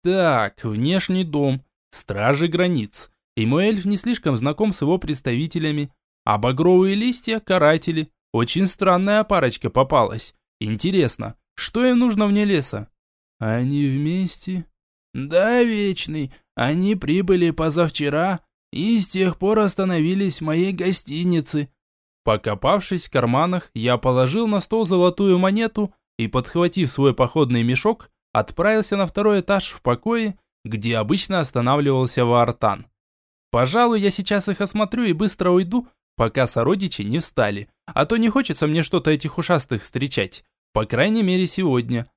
Так, внешний дом, стражи границ. И мой эльф не слишком знаком с его представителями. А багровые листья – каратели. Очень странная парочка попалась. Интересно, что им нужно вне леса? Они вместе? Да, Вечный, они прибыли позавчера и с тех пор остановились в моей гостинице. Покопавшись в карманах, я положил на стол золотую монету и, подхватив свой походный мешок, отправился на второй этаж в покое, где обычно останавливался Ваартан. Пожалуй, я сейчас их осмотрю и быстро уйду, пока сородичи не встали, а то не хочется мне что-то этих ушастых встречать, по крайней мере сегодня.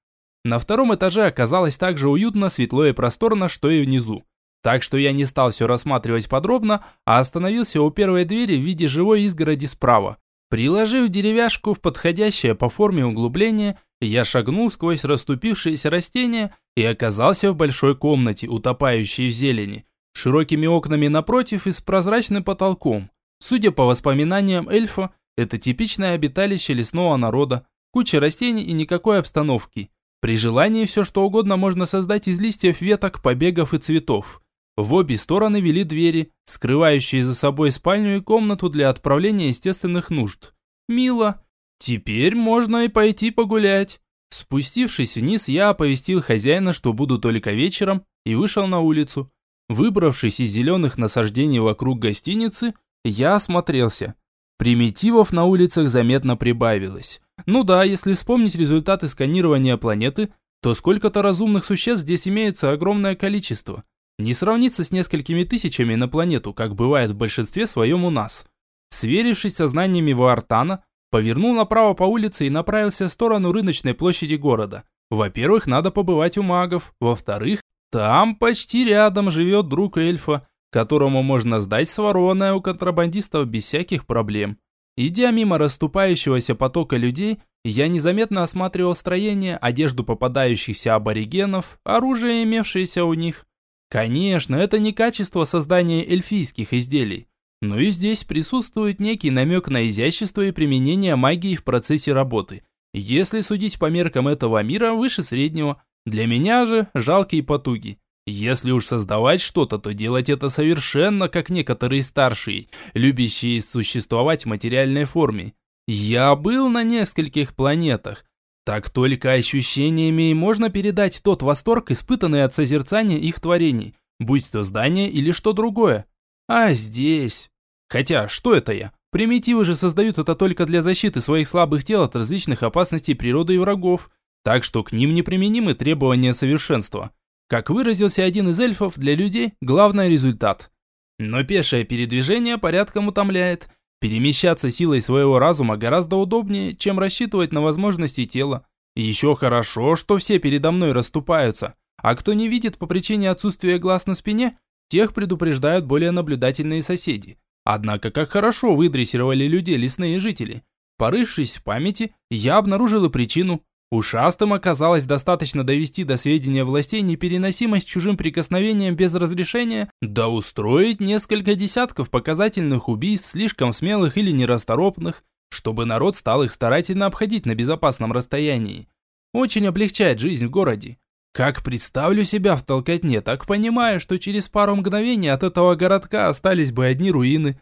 На втором этаже оказалось так же уютно, светло и просторно, что и внизу. Так что я не стал все рассматривать подробно, а остановился у первой двери в виде живой изгороди справа. Приложив деревяшку в подходящее по форме углубление, я шагнул сквозь расступившиеся растения и оказался в большой комнате, утопающей в зелени, широкими окнами напротив и с прозрачным потолком. Судя по воспоминаниям эльфа, это типичное обиталище лесного народа, куча растений и никакой обстановки. При желании все что угодно можно создать из листьев, веток, побегов и цветов. В обе стороны вели двери, скрывающие за собой спальню и комнату для отправления естественных нужд. Мило. Теперь можно и пойти погулять. Спустившись вниз, я оповестил хозяина, что буду только вечером, и вышел на улицу. Выбравшись из зеленых насаждений вокруг гостиницы, я осмотрелся. Примитивов на улицах заметно прибавилось. Ну да, если вспомнить результаты сканирования планеты, то сколько-то разумных существ здесь имеется огромное количество. Не сравнится с несколькими тысячами на планету, как бывает в большинстве своем у нас. Сверившись со знаниями Ваартана, повернул направо по улице и направился в сторону рыночной площади города. Во-первых, надо побывать у магов. Во-вторых, там почти рядом живет друг эльфа, которому можно сдать сворованное у контрабандистов без всяких проблем. Идя мимо расступающегося потока людей, я незаметно осматривал строение, одежду попадающихся аборигенов, оружие, имевшееся у них. Конечно, это не качество создания эльфийских изделий, но и здесь присутствует некий намек на изящество и применение магии в процессе работы. Если судить по меркам этого мира, выше среднего. Для меня же жалкие потуги. Если уж создавать что-то, то делать это совершенно как некоторые старшие, любящие существовать в материальной форме. Я был на нескольких планетах, так только ощущениями можно передать тот восторг, испытанный от созерцания их творений, будь то здание или что другое. А здесь... Хотя, что это я? Примитивы же создают это только для защиты своих слабых тел от различных опасностей природы и врагов, так что к ним неприменимы требования совершенства. Как выразился один из эльфов, для людей главный результат. Но пешее передвижение порядком утомляет – Перемещаться силой своего разума гораздо удобнее, чем рассчитывать на возможности тела. еще хорошо, что все передо мной расступаются, а кто не видит по причине отсутствия глаз на спине, тех предупреждают более наблюдательные соседи. Однако как хорошо выдрессировали людей лесные жители. Порывшись в памяти, я обнаружил и причину. Ушастым оказалось достаточно довести до сведения властей непереносимость чужим прикосновением без разрешения, да устроить несколько десятков показательных убийств, слишком смелых или нерасторопных, чтобы народ стал их старательно обходить на безопасном расстоянии. Очень облегчает жизнь в городе. Как представлю себя в толкотне, так понимаю, что через пару мгновений от этого городка остались бы одни руины.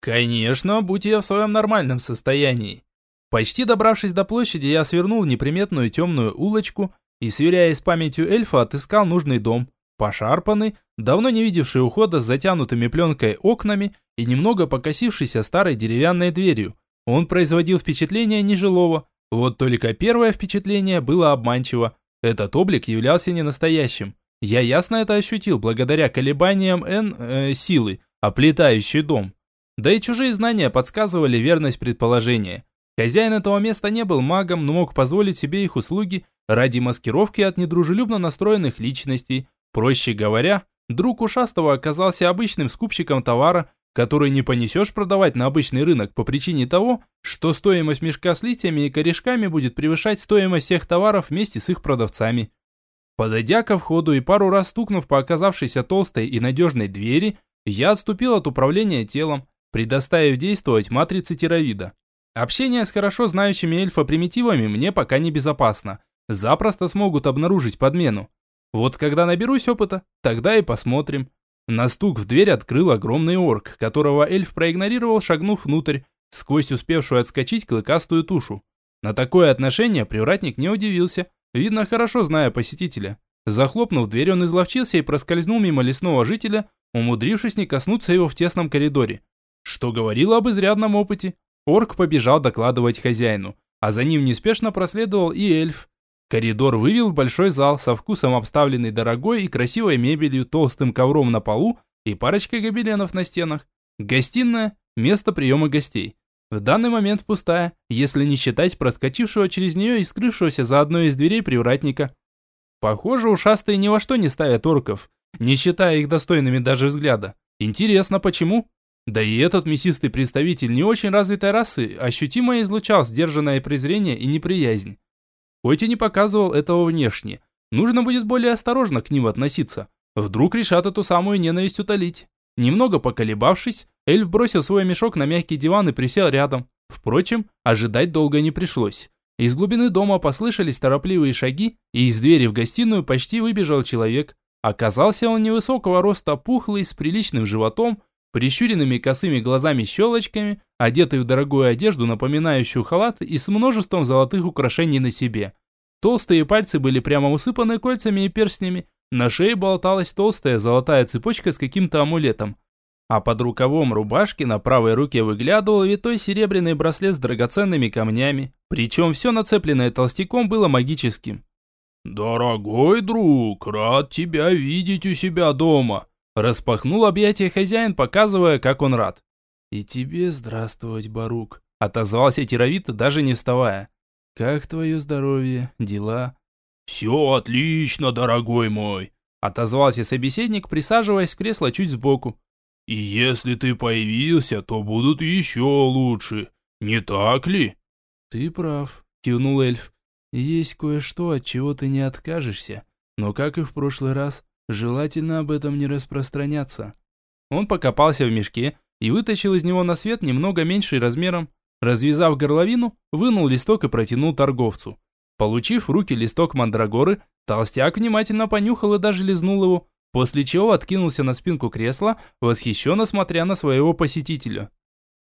Конечно, будь я в своем нормальном состоянии. Почти добравшись до площади, я свернул в неприметную темную улочку и, сверяясь с памятью эльфа, отыскал нужный дом. Пошарпанный, давно не видевший ухода с затянутыми пленкой окнами и немного покосившийся старой деревянной дверью. Он производил впечатление нежилого. Вот только первое впечатление было обманчиво. Этот облик являлся не настоящим. Я ясно это ощутил благодаря колебаниям Н э, силы, оплетающей дом. Да и чужие знания подсказывали верность предположения. Хозяин этого места не был магом, но мог позволить себе их услуги ради маскировки от недружелюбно настроенных личностей. Проще говоря, друг ушастого оказался обычным скупщиком товара, который не понесешь продавать на обычный рынок по причине того, что стоимость мешка с листьями и корешками будет превышать стоимость всех товаров вместе с их продавцами. Подойдя ко входу и пару раз стукнув по оказавшейся толстой и надежной двери, я отступил от управления телом, предоставив действовать матрице тиравида. Общение с хорошо знающими эльфа-примитивами мне пока не безопасно. Запросто смогут обнаружить подмену. Вот когда наберусь опыта, тогда и посмотрим. На стук в дверь открыл огромный орк, которого эльф проигнорировал, шагнув внутрь, сквозь успевшую отскочить клыкастую тушу. На такое отношение привратник не удивился. видно хорошо зная посетителя. Захлопнув дверь, он изловчился и проскользнул мимо лесного жителя, умудрившись не коснуться его в тесном коридоре. Что говорило об изрядном опыте. Орк побежал докладывать хозяину, а за ним неспешно проследовал и эльф. Коридор вывел в большой зал, со вкусом обставленный дорогой и красивой мебелью, толстым ковром на полу и парочкой гобеленов на стенах. Гостиная – место приема гостей. В данный момент пустая, если не считать проскочившего через нее и скрывшегося за одной из дверей привратника. Похоже, ушастые ни во что не ставят орков, не считая их достойными даже взгляда. Интересно, почему? Да и этот мясистый представитель не очень развитой расы ощутимо излучал сдержанное презрение и неприязнь. Хоть и не показывал этого внешне, нужно будет более осторожно к ним относиться. Вдруг решат эту самую ненависть утолить. Немного поколебавшись, эльф бросил свой мешок на мягкий диван и присел рядом. Впрочем, ожидать долго не пришлось. Из глубины дома послышались торопливые шаги, и из двери в гостиную почти выбежал человек. Оказался он невысокого роста, пухлый, с приличным животом, прищуренными косыми глазами-щелочками, одетый в дорогую одежду, напоминающую халат, и с множеством золотых украшений на себе. Толстые пальцы были прямо усыпаны кольцами и перстнями, на шее болталась толстая золотая цепочка с каким-то амулетом. А под рукавом рубашки на правой руке выглядывал витой серебряный браслет с драгоценными камнями, причем все нацепленное толстяком было магическим. «Дорогой друг, рад тебя видеть у себя дома!» Распахнул объятия хозяин, показывая, как он рад. «И тебе здравствовать, Барук», — отозвался Тировита, даже не вставая. «Как твое здоровье, дела?» «Все отлично, дорогой мой», — отозвался собеседник, присаживаясь в кресло чуть сбоку. «И если ты появился, то будут еще лучше, не так ли?» «Ты прав», — кивнул эльф. «Есть кое-что, от чего ты не откажешься, но, как и в прошлый раз, Желательно об этом не распространяться. Он покопался в мешке и вытащил из него на свет немного меньший размером. Развязав горловину, вынул листок и протянул торговцу. Получив в руки листок мандрагоры, толстяк внимательно понюхал и даже лизнул его, после чего откинулся на спинку кресла, восхищенно смотря на своего посетителя.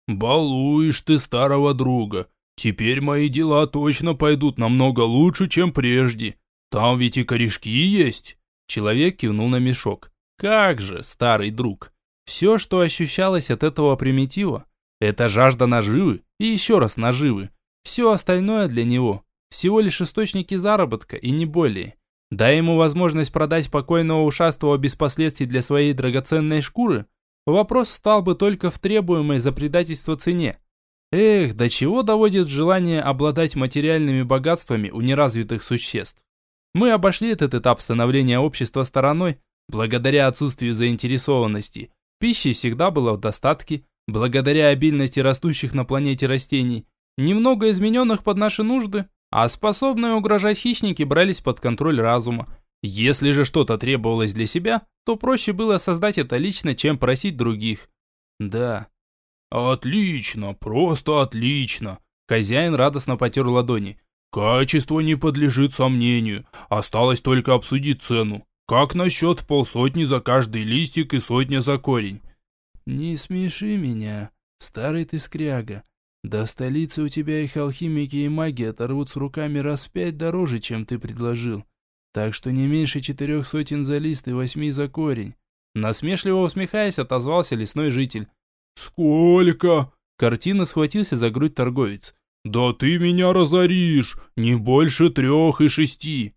«Балуешь ты старого друга. Теперь мои дела точно пойдут намного лучше, чем прежде. Там ведь и корешки есть». Человек кивнул на мешок. Как же, старый друг. Все, что ощущалось от этого примитива, это жажда наживы и еще раз наживы. Все остальное для него всего лишь источники заработка и не более. Дай ему возможность продать покойного ушастого без последствий для своей драгоценной шкуры, вопрос стал бы только в требуемой за предательство цене. Эх, до чего доводит желание обладать материальными богатствами у неразвитых существ. Мы обошли этот этап становления общества стороной, благодаря отсутствию заинтересованности. Пищи всегда было в достатке, благодаря обильности растущих на планете растений, немного измененных под наши нужды, а способные угрожать хищники брались под контроль разума. Если же что-то требовалось для себя, то проще было создать это лично, чем просить других. Да. Отлично, просто отлично. Хозяин радостно потер ладони. Качество не подлежит сомнению. Осталось только обсудить цену. Как насчет полсотни за каждый листик и сотня за корень? Не смеши меня, старый ты скряга. До столицы у тебя их алхимики и маги оторвут с руками раз в пять дороже, чем ты предложил. Так что не меньше четырех сотен за лист и восьми за корень. Насмешливо усмехаясь, отозвался лесной житель. «Сколько?» Картина схватился за грудь торговец. «Да ты меня разоришь! Не больше трех и шести!»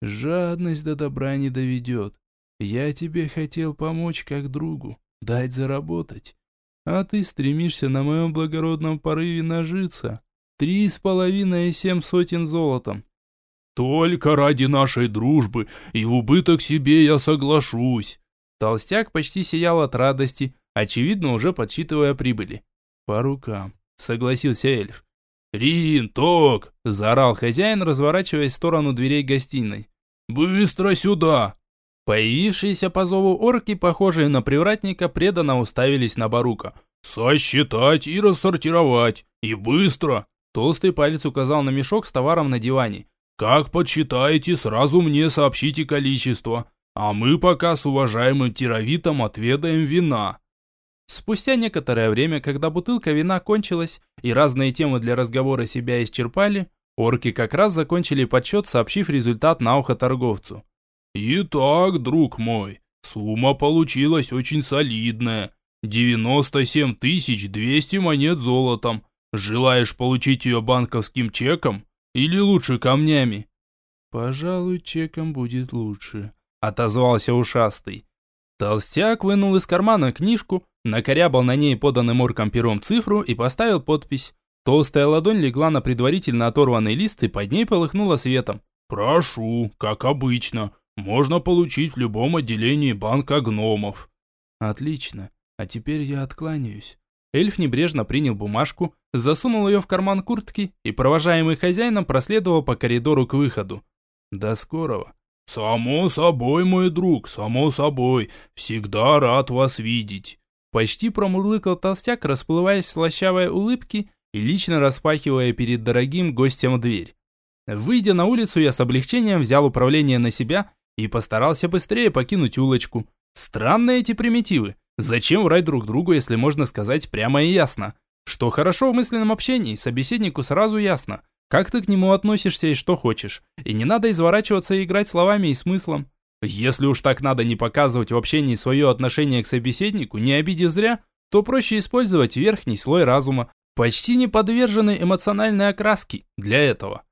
«Жадность до добра не доведет. Я тебе хотел помочь как другу, дать заработать. А ты стремишься на моем благородном порыве нажиться. Три с половиной и семь сотен золотом». «Только ради нашей дружбы и в убыток себе я соглашусь!» Толстяк почти сиял от радости, очевидно, уже подсчитывая прибыли. «По рукам», — согласился эльф. «Рин, Ток!» – заорал хозяин, разворачиваясь в сторону дверей гостиной. «Быстро сюда!» Появившиеся по зову орки, похожие на привратника, преданно уставились на Барука. «Сосчитать и рассортировать! И быстро!» Толстый палец указал на мешок с товаром на диване. «Как подсчитаете, сразу мне сообщите количество, а мы пока с уважаемым тировитом отведаем вина». Спустя некоторое время, когда бутылка вина кончилась и разные темы для разговора себя исчерпали, Орки как раз закончили подсчет, сообщив результат на ухо торговцу. «Итак, друг мой, сумма получилась очень солидная. 97 200 монет золотом. Желаешь получить ее банковским чеком или лучше камнями?» «Пожалуй, чеком будет лучше», – отозвался ушастый. Толстяк вынул из кармана книжку, накорябал на ней поданным орком пером цифру и поставил подпись. Толстая ладонь легла на предварительно оторванный лист и под ней полыхнула светом. «Прошу, как обычно, можно получить в любом отделении банка гномов». «Отлично, а теперь я откланяюсь». Эльф небрежно принял бумажку, засунул ее в карман куртки и, провожаемый хозяином, проследовал по коридору к выходу. «До скорого». «Само собой, мой друг, само собой. Всегда рад вас видеть». Почти промурлыкал толстяк, расплываясь в слащавой улыбке и лично распахивая перед дорогим гостем дверь. Выйдя на улицу, я с облегчением взял управление на себя и постарался быстрее покинуть улочку. Странные эти примитивы. Зачем врать друг другу, если можно сказать прямо и ясно? Что хорошо в мысленном общении, собеседнику сразу ясно. Как ты к нему относишься и что хочешь. И не надо изворачиваться и играть словами и смыслом. Если уж так надо не показывать в общении свое отношение к собеседнику, не обидев зря, то проще использовать верхний слой разума, почти не подверженный эмоциональной окраске для этого.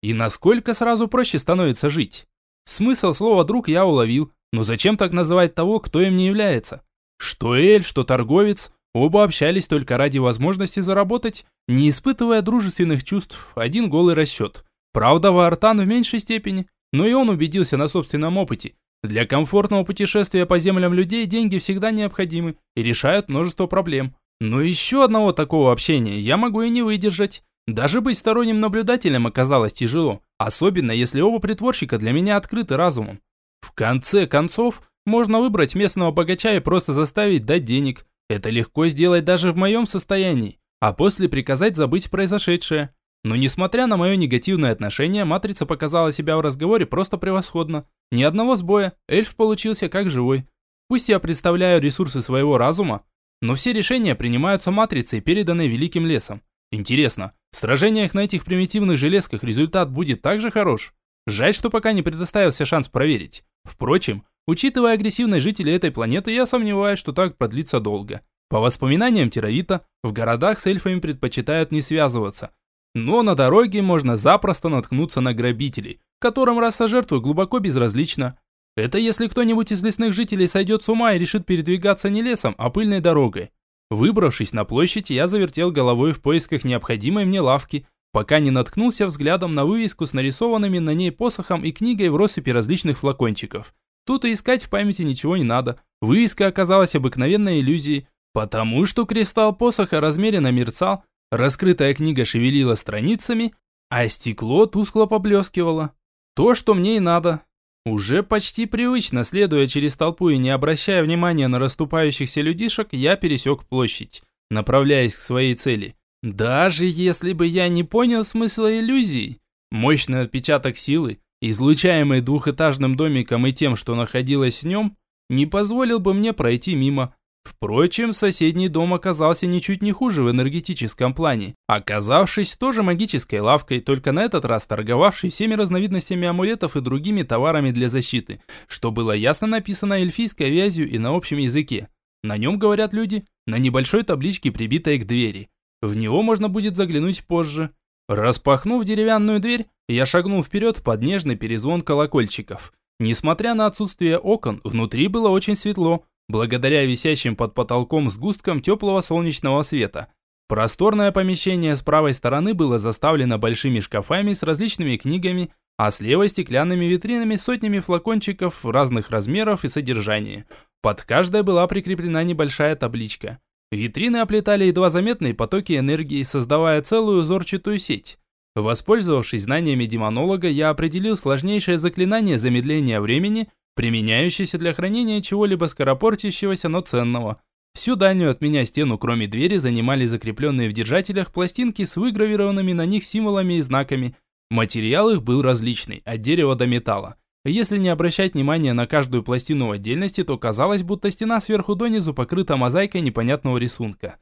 И насколько сразу проще становится жить. Смысл слова «друг» я уловил, но зачем так называть того, кто им не является? Что эльф, что торговец, оба общались только ради возможности заработать, не испытывая дружественных чувств, один голый расчет. Правда, Вартан в меньшей степени, но и он убедился на собственном опыте. Для комфортного путешествия по землям людей деньги всегда необходимы и решают множество проблем. Но еще одного такого общения я могу и не выдержать. Даже быть сторонним наблюдателем оказалось тяжело, особенно если оба притворщика для меня открыты разумом. В конце концов, можно выбрать местного богача и просто заставить дать денег. Это легко сделать даже в моем состоянии, а после приказать забыть произошедшее. Но несмотря на мое негативное отношение, Матрица показала себя в разговоре просто превосходно. Ни одного сбоя, эльф получился как живой. Пусть я представляю ресурсы своего разума, но все решения принимаются матрицей, переданной Великим Лесом. Интересно, в сражениях на этих примитивных железках результат будет также хорош? Жаль, что пока не предоставился шанс проверить. Впрочем, учитывая агрессивность жителей этой планеты, я сомневаюсь, что так продлится долго. По воспоминаниям Тировита, в городах с эльфами предпочитают не связываться. Но на дороге можно запросто наткнуться на грабителей, которым раса жертвы глубоко безразлична. Это если кто-нибудь из лесных жителей сойдет с ума и решит передвигаться не лесом, а пыльной дорогой. Выбравшись на площадь, я завертел головой в поисках необходимой мне лавки, пока не наткнулся взглядом на вывеску с нарисованными на ней посохом и книгой в россыпи различных флакончиков. Тут и искать в памяти ничего не надо. Вывеска оказалась обыкновенной иллюзией, потому что кристалл посоха размеренно мерцал, раскрытая книга шевелила страницами, а стекло тускло поблескивало. То, что мне и надо. Уже почти привычно, следуя через толпу и не обращая внимания на расступающихся людишек, я пересек площадь, направляясь к своей цели. Даже если бы я не понял смысла иллюзий, мощный отпечаток силы, излучаемый двухэтажным домиком и тем, что находилось в нем, не позволил бы мне пройти мимо, Впрочем, соседний дом оказался ничуть не хуже в энергетическом плане, оказавшись тоже магической лавкой, только на этот раз торговавшей всеми разновидностями амулетов и другими товарами для защиты, что было ясно написано эльфийской вязью и на общем языке. На нем говорят люди, на небольшой табличке, прибитой к двери. В него можно будет заглянуть позже. Распахнув деревянную дверь, я шагнул вперед под нежный перезвон колокольчиков. Несмотря на отсутствие окон, внутри было очень светло, благодаря висящим под потолком сгусткам теплого солнечного света. Просторное помещение с правой стороны было заставлено большими шкафами с различными книгами, а с левой стеклянными витринами сотнями флакончиков разных размеров и содержания. Под каждой была прикреплена небольшая табличка. Витрины оплетали едва заметные потоки энергии, создавая целую узорчатую сеть. Воспользовавшись знаниями демонолога, я определил сложнейшее заклинание замедления времени, применяющийся для хранения чего-либо скоропортящегося, но ценного. Всю дальнюю от меня стену, кроме двери, занимали закрепленные в держателях пластинки с выгравированными на них символами и знаками. Материал их был различный, от дерева до металла. Если не обращать внимания на каждую пластину в отдельности, то казалось, будто стена сверху донизу покрыта мозаикой непонятного рисунка.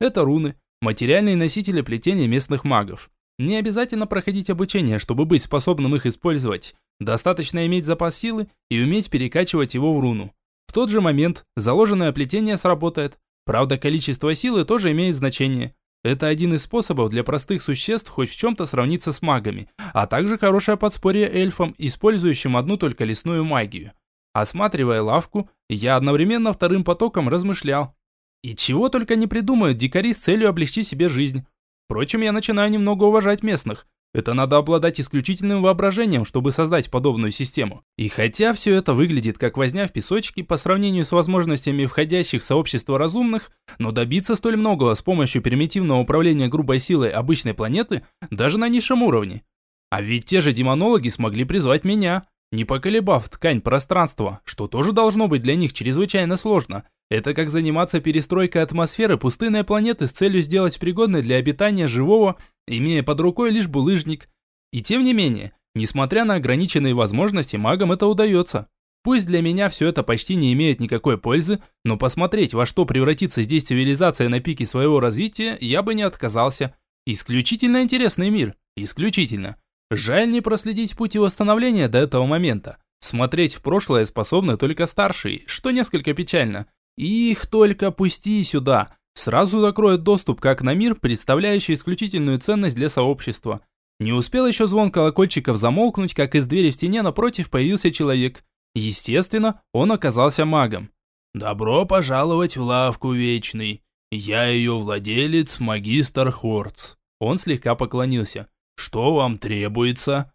Это руны, материальные носители плетения местных магов. Не обязательно проходить обучение, чтобы быть способным их использовать. Достаточно иметь запас силы и уметь перекачивать его в руну. В тот же момент заложенное плетение сработает. Правда, количество силы тоже имеет значение. Это один из способов для простых существ хоть в чем-то сравниться с магами, а также хорошее подспорье эльфам, использующим одну только лесную магию. Осматривая лавку, я одновременно вторым потоком размышлял. И чего только не придумают дикари с целью облегчить себе жизнь. Впрочем, я начинаю немного уважать местных. Это надо обладать исключительным воображением, чтобы создать подобную систему. И хотя все это выглядит как возня в песочке по сравнению с возможностями входящих в сообщество разумных, но добиться столь многого с помощью примитивного управления грубой силой обычной планеты даже на низшем уровне. А ведь те же демонологи смогли призвать меня, не поколебав ткань пространства, что тоже должно быть для них чрезвычайно сложно. Это как заниматься перестройкой атмосферы пустынной планеты с целью сделать пригодной для обитания живого, имея под рукой лишь булыжник. И тем не менее, несмотря на ограниченные возможности, магам это удается. Пусть для меня все это почти не имеет никакой пользы, но посмотреть, во что превратится здесь цивилизация на пике своего развития, я бы не отказался. Исключительно интересный мир. Исключительно. Жаль не проследить путь восстановления до этого момента. Смотреть в прошлое способны только старшие, что несколько печально. Их только пусти сюда. Сразу закроют доступ как на мир, представляющий исключительную ценность для сообщества. Не успел еще звон колокольчиков замолкнуть, как из двери в стене напротив появился человек. Естественно, он оказался магом. «Добро пожаловать в лавку Вечный. Я ее владелец, магистр Хорц». Он слегка поклонился. Что вам требуется?»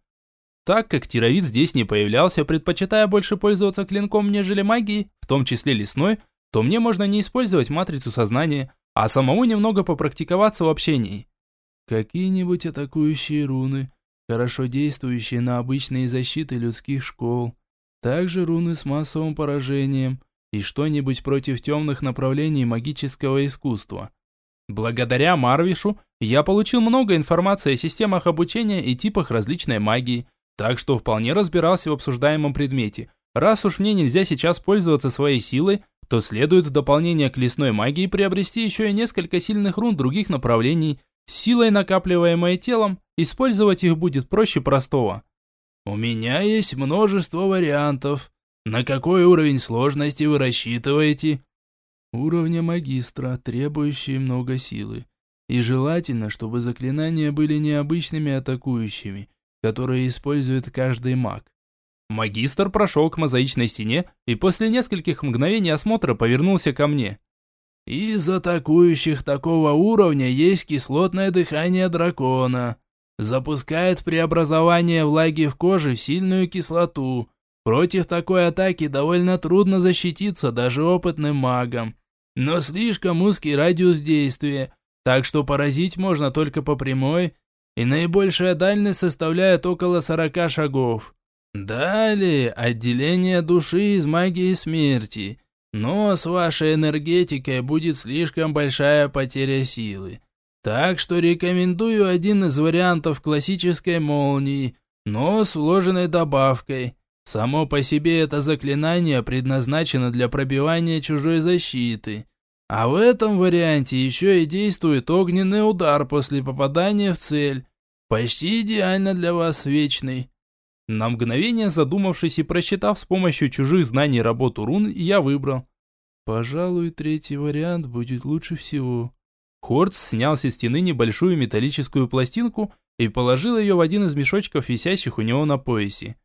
Так как тировид здесь не появлялся, предпочитая больше пользоваться клинком, нежели магией, в том числе лесной, то мне можно не использовать матрицу сознания, а самому немного попрактиковаться в общении. Какие-нибудь атакующие руны, хорошо действующие на обычные защиты людских школ, также руны с массовым поражением и что-нибудь против темных направлений магического искусства. Благодаря Марвишу я получил много информации о системах обучения и типах различной магии, так что вполне разбирался в обсуждаемом предмете. Раз уж мне нельзя сейчас пользоваться своей силой, то следует в дополнение к лесной магии приобрести еще и несколько сильных рун других направлений. С силой, накапливаемой телом, использовать их будет проще простого. У меня есть множество вариантов. На какой уровень сложности вы рассчитываете? Уровня магистра, требующие много силы. И желательно, чтобы заклинания были необычными атакующими, которые использует каждый маг. Магистр прошел к мозаичной стене и после нескольких мгновений осмотра повернулся ко мне. «Из атакующих такого уровня есть кислотное дыхание дракона. Запускает преобразование влаги в коже в сильную кислоту. Против такой атаки довольно трудно защититься даже опытным магам. Но слишком узкий радиус действия, так что поразить можно только по прямой, и наибольшая дальность составляет около 40 шагов. Далее отделение души из магии смерти. Но с вашей энергетикой будет слишком большая потеря силы. Так что рекомендую один из вариантов классической молнии, но с вложенной добавкой. Само по себе это заклинание предназначено для пробивания чужой защиты. А в этом варианте еще и действует огненный удар после попадания в цель. Почти идеально для вас, Вечный. На мгновение задумавшись и просчитав с помощью чужих знаний работу рун, я выбрал. Пожалуй, третий вариант будет лучше всего. Хорц снял со стены небольшую металлическую пластинку и положил ее в один из мешочков, висящих у него на поясе.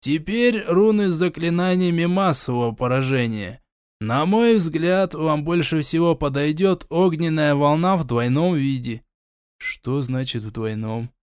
Теперь руны с заклинаниями массового поражения. На мой взгляд, вам больше всего подойдет огненная волна в двойном виде. Что значит в двойном?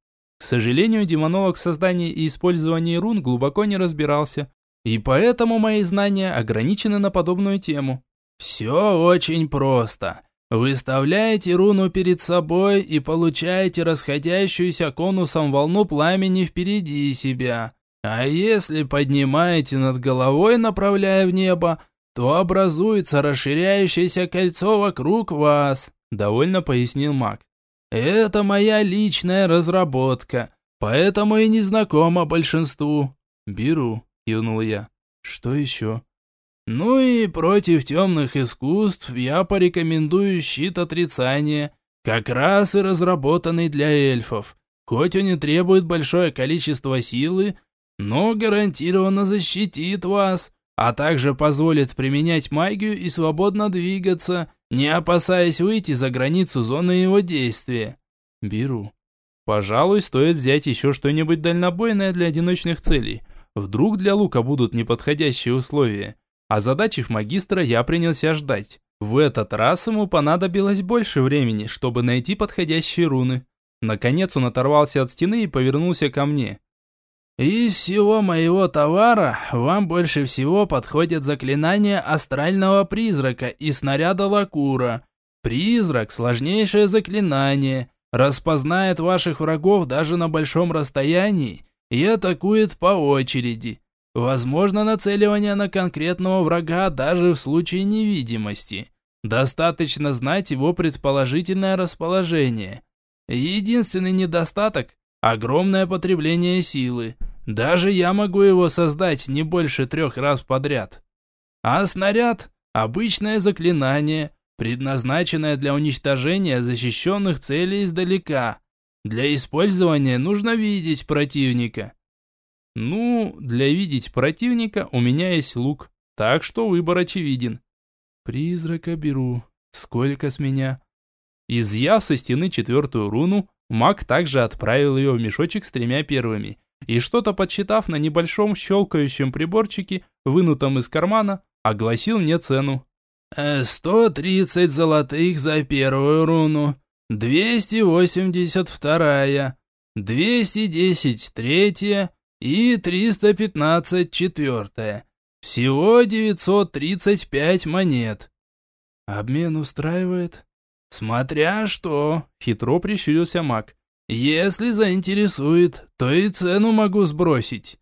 К сожалению, демонолог в создании и использовании рун глубоко не разбирался, и поэтому мои знания ограничены на подобную тему. Все очень просто. Выставляете руну перед собой и получаете расходящуюся конусом волну пламени впереди себя. А если поднимаете над головой, направляя в небо, то образуется расширяющееся кольцо вокруг вас», – довольно пояснил маг. «Это моя личная разработка, поэтому и не знакома большинству». «Беру», – кивнул я. «Что еще?» «Ну и против темных искусств я порекомендую щит отрицания, как раз и разработанный для эльфов. Хоть он и требует большое количество силы, но гарантированно защитит вас, а также позволит применять магию и свободно двигаться, не опасаясь выйти за границу зоны его действия. Беру. Пожалуй, стоит взять еще что-нибудь дальнобойное для одиночных целей. Вдруг для лука будут неподходящие условия. А задачи в магистра я принялся ждать. В этот раз ему понадобилось больше времени, чтобы найти подходящие руны. Наконец он оторвался от стены и повернулся ко мне. «Из всего моего товара вам больше всего подходят заклинания астрального призрака и снаряда лакура. Призрак – сложнейшее заклинание, распознает ваших врагов даже на большом расстоянии и атакует по очереди. Возможно нацеливание на конкретного врага даже в случае невидимости. Достаточно знать его предположительное расположение. Единственный недостаток – огромное потребление силы. Даже я могу его создать не больше трех раз подряд. А снаряд – обычное заклинание, предназначенное для уничтожения защищенных целей издалека. Для использования нужно видеть противника. Ну, для видеть противника у меня есть лук, так что выбор очевиден. Призрака беру. Сколько с меня? Изъяв со стены четвертую руну, маг также отправил ее в мешочек с тремя первыми. И что-то подсчитав на небольшом щелкающем приборчике, вынутом из кармана, огласил мне цену. Э, «Сто тридцать золотых за первую руну, двести восемьдесят вторая, двести десять третья и триста пятнадцать четвертая. Всего девятьсот тридцать пять монет». «Обмен устраивает?» «Смотря что», — хитро прищурился маг. «Если заинтересует, то и цену могу сбросить».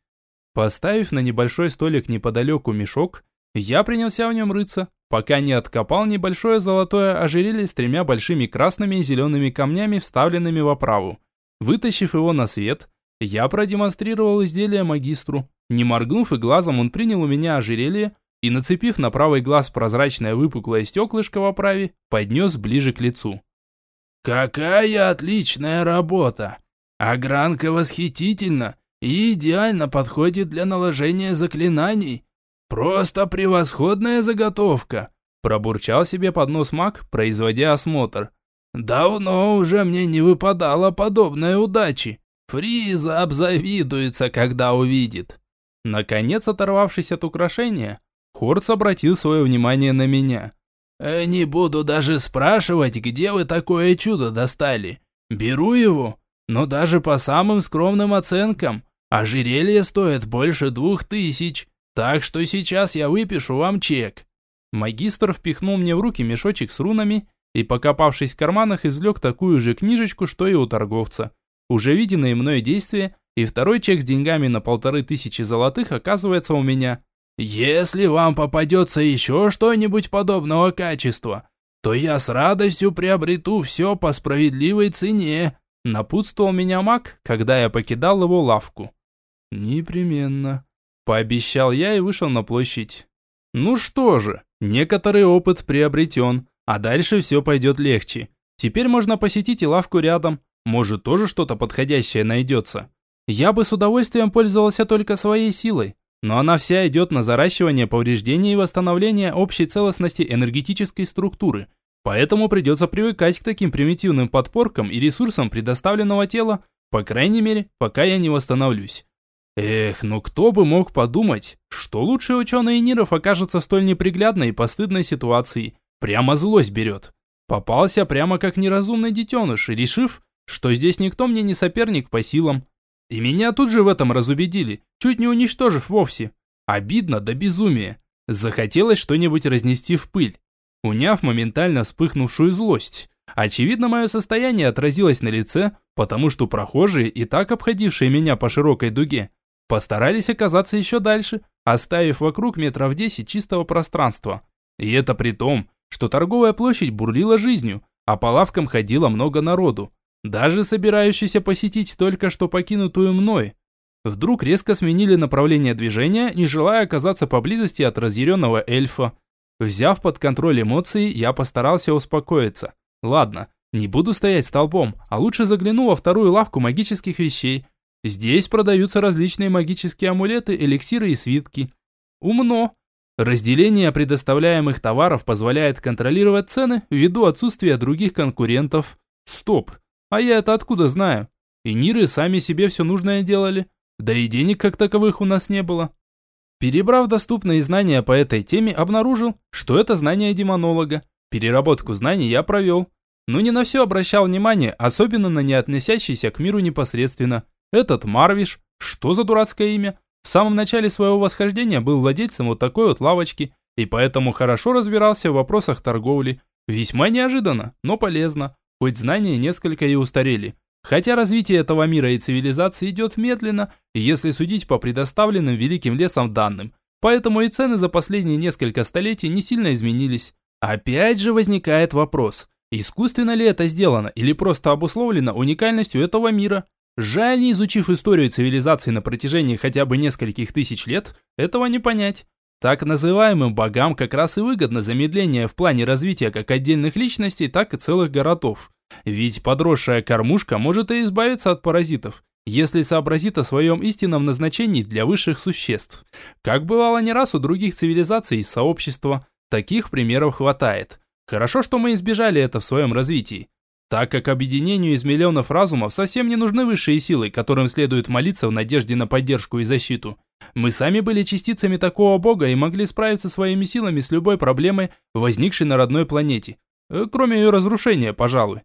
Поставив на небольшой столик неподалеку мешок, я принялся в нем рыться пока не откопал небольшое золотое ожерелье с тремя большими красными и зелеными камнями, вставленными в оправу. Вытащив его на свет, я продемонстрировал изделие магистру. Не моргнув и глазом, он принял у меня ожерелье и, нацепив на правый глаз прозрачное выпуклое стеклышко в оправе, поднес ближе к лицу. «Какая отличная работа! Огранка восхитительна и идеально подходит для наложения заклинаний. «Просто превосходная заготовка!» Пробурчал себе под нос маг, производя осмотр. «Давно уже мне не выпадало подобной удачи. Фриза обзавидуется, когда увидит». Наконец, оторвавшись от украшения, Хорц обратил свое внимание на меня. «Э, «Не буду даже спрашивать, где вы такое чудо достали. Беру его, но даже по самым скромным оценкам, ожерелье стоит больше двух тысяч. Так что сейчас я выпишу вам чек». Магистр впихнул мне в руки мешочек с рунами и, покопавшись в карманах, извлек такую же книжечку, что и у торговца. Уже виденные мной действия, и второй чек с деньгами на полторы тысячи золотых оказывается у меня. «Если вам попадется еще что-нибудь подобного качества, то я с радостью приобрету все по справедливой цене», напутствовал меня маг, когда я покидал его лавку. «Непременно», Пообещал я и вышел на площадь. Ну что же, некоторый опыт приобретен, а дальше все пойдет легче. Теперь можно посетить и лавку рядом, может тоже что-то подходящее найдется. Я бы с удовольствием пользовался только своей силой, но она вся идет на заращивание повреждений и восстановление общей целостности энергетической структуры, поэтому придется привыкать к таким примитивным подпоркам и ресурсам предоставленного тела, по крайней мере, пока я не восстановлюсь. Эх, ну кто бы мог подумать, что лучший ученый Ниров окажется столь неприглядной и постыдной ситуацией. Прямо злость берет. Попался прямо как неразумный детеныш, решив, что здесь никто мне не соперник по силам. И меня тут же в этом разубедили, чуть не уничтожив вовсе. Обидно до безумия. Захотелось что-нибудь разнести в пыль, уняв моментально вспыхнувшую злость. Очевидно, мое состояние отразилось на лице, потому что прохожие, и так обходившие меня по широкой дуге, Постарались оказаться еще дальше, оставив вокруг метров 10 чистого пространства. И это при том, что торговая площадь бурлила жизнью, а по лавкам ходило много народу, даже собирающийся посетить только что покинутую мной. Вдруг резко сменили направление движения, не желая оказаться поблизости от разъяренного эльфа. Взяв под контроль эмоции, я постарался успокоиться. Ладно, Не буду стоять столбом, а лучше загляну во вторую лавку магических вещей. Здесь продаются различные магические амулеты, эликсиры и свитки. Умно. Разделение предоставляемых товаров позволяет контролировать цены ввиду отсутствия других конкурентов. Стоп. А я это откуда знаю? И Ниры сами себе все нужное делали. Да и денег как таковых у нас не было. Перебрав доступные знания по этой теме, обнаружил, что это знание демонолога. Переработку знаний я провел. Но не на все обращал внимание, особенно на не относящийся к миру непосредственно. Этот Марвиш, что за дурацкое имя, в самом начале своего восхождения был владельцем вот такой вот лавочки, и поэтому хорошо разбирался в вопросах торговли. Весьма неожиданно, но полезно, хоть знания несколько и устарели. Хотя развитие этого мира и цивилизации идет медленно, если судить по предоставленным великим лесом данным. Поэтому и цены за последние несколько столетий не сильно изменились. Опять же возникает вопрос, искусственно ли это сделано или просто обусловлено уникальностью этого мира? Жаль, не изучив историю цивилизации на протяжении хотя бы нескольких тысяч лет, этого не понять. Так называемым богам как раз и выгодно замедление в плане развития как отдельных личностей, так и целых городов. Ведь подросшая кормушка может и избавиться от паразитов, если сообразит о своем истинном назначении для высших существ. Как бывало не раз у других цивилизаций из сообщества, таких примеров хватает. Хорошо, что мы избежали это в своем развитии. Так как объединению из миллионов разумов совсем не нужны высшие силы, которым следует молиться в надежде на поддержку и защиту. Мы сами были частицами такого бога и могли справиться своими силами с любой проблемой, возникшей на родной планете. Э, кроме ее разрушения, пожалуй.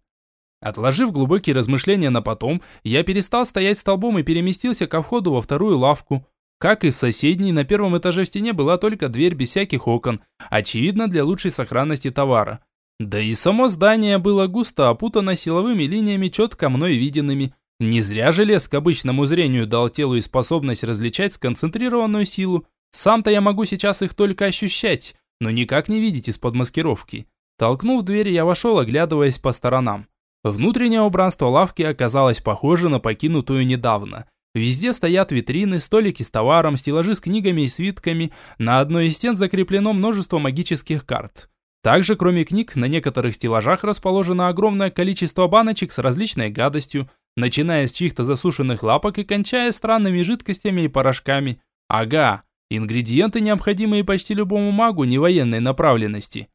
Отложив глубокие размышления на потом, я перестал стоять столбом и переместился ко входу во вторую лавку. Как и в соседней, на первом этаже в стене была только дверь без всяких окон, очевидно для лучшей сохранности товара. Да и само здание было густо опутано силовыми линиями, четко мной виденными. Не зря желез к обычному зрению дал телу и способность различать сконцентрированную силу. Сам-то я могу сейчас их только ощущать, но никак не видеть из-под маскировки. Толкнув дверь, я вошел, оглядываясь по сторонам. Внутреннее убранство лавки оказалось похоже на покинутую недавно. Везде стоят витрины, столики с товаром, стеллажи с книгами и свитками. На одной из стен закреплено множество магических карт. Также, кроме книг, на некоторых стеллажах расположено огромное количество баночек с различной гадостью, начиная с чьих-то засушенных лапок и кончая странными жидкостями и порошками. Ага, ингредиенты, необходимые почти любому магу невоенной направленности.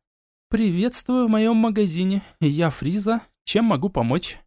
«Приветствую в моем магазине. Я Фриза. Чем могу помочь?»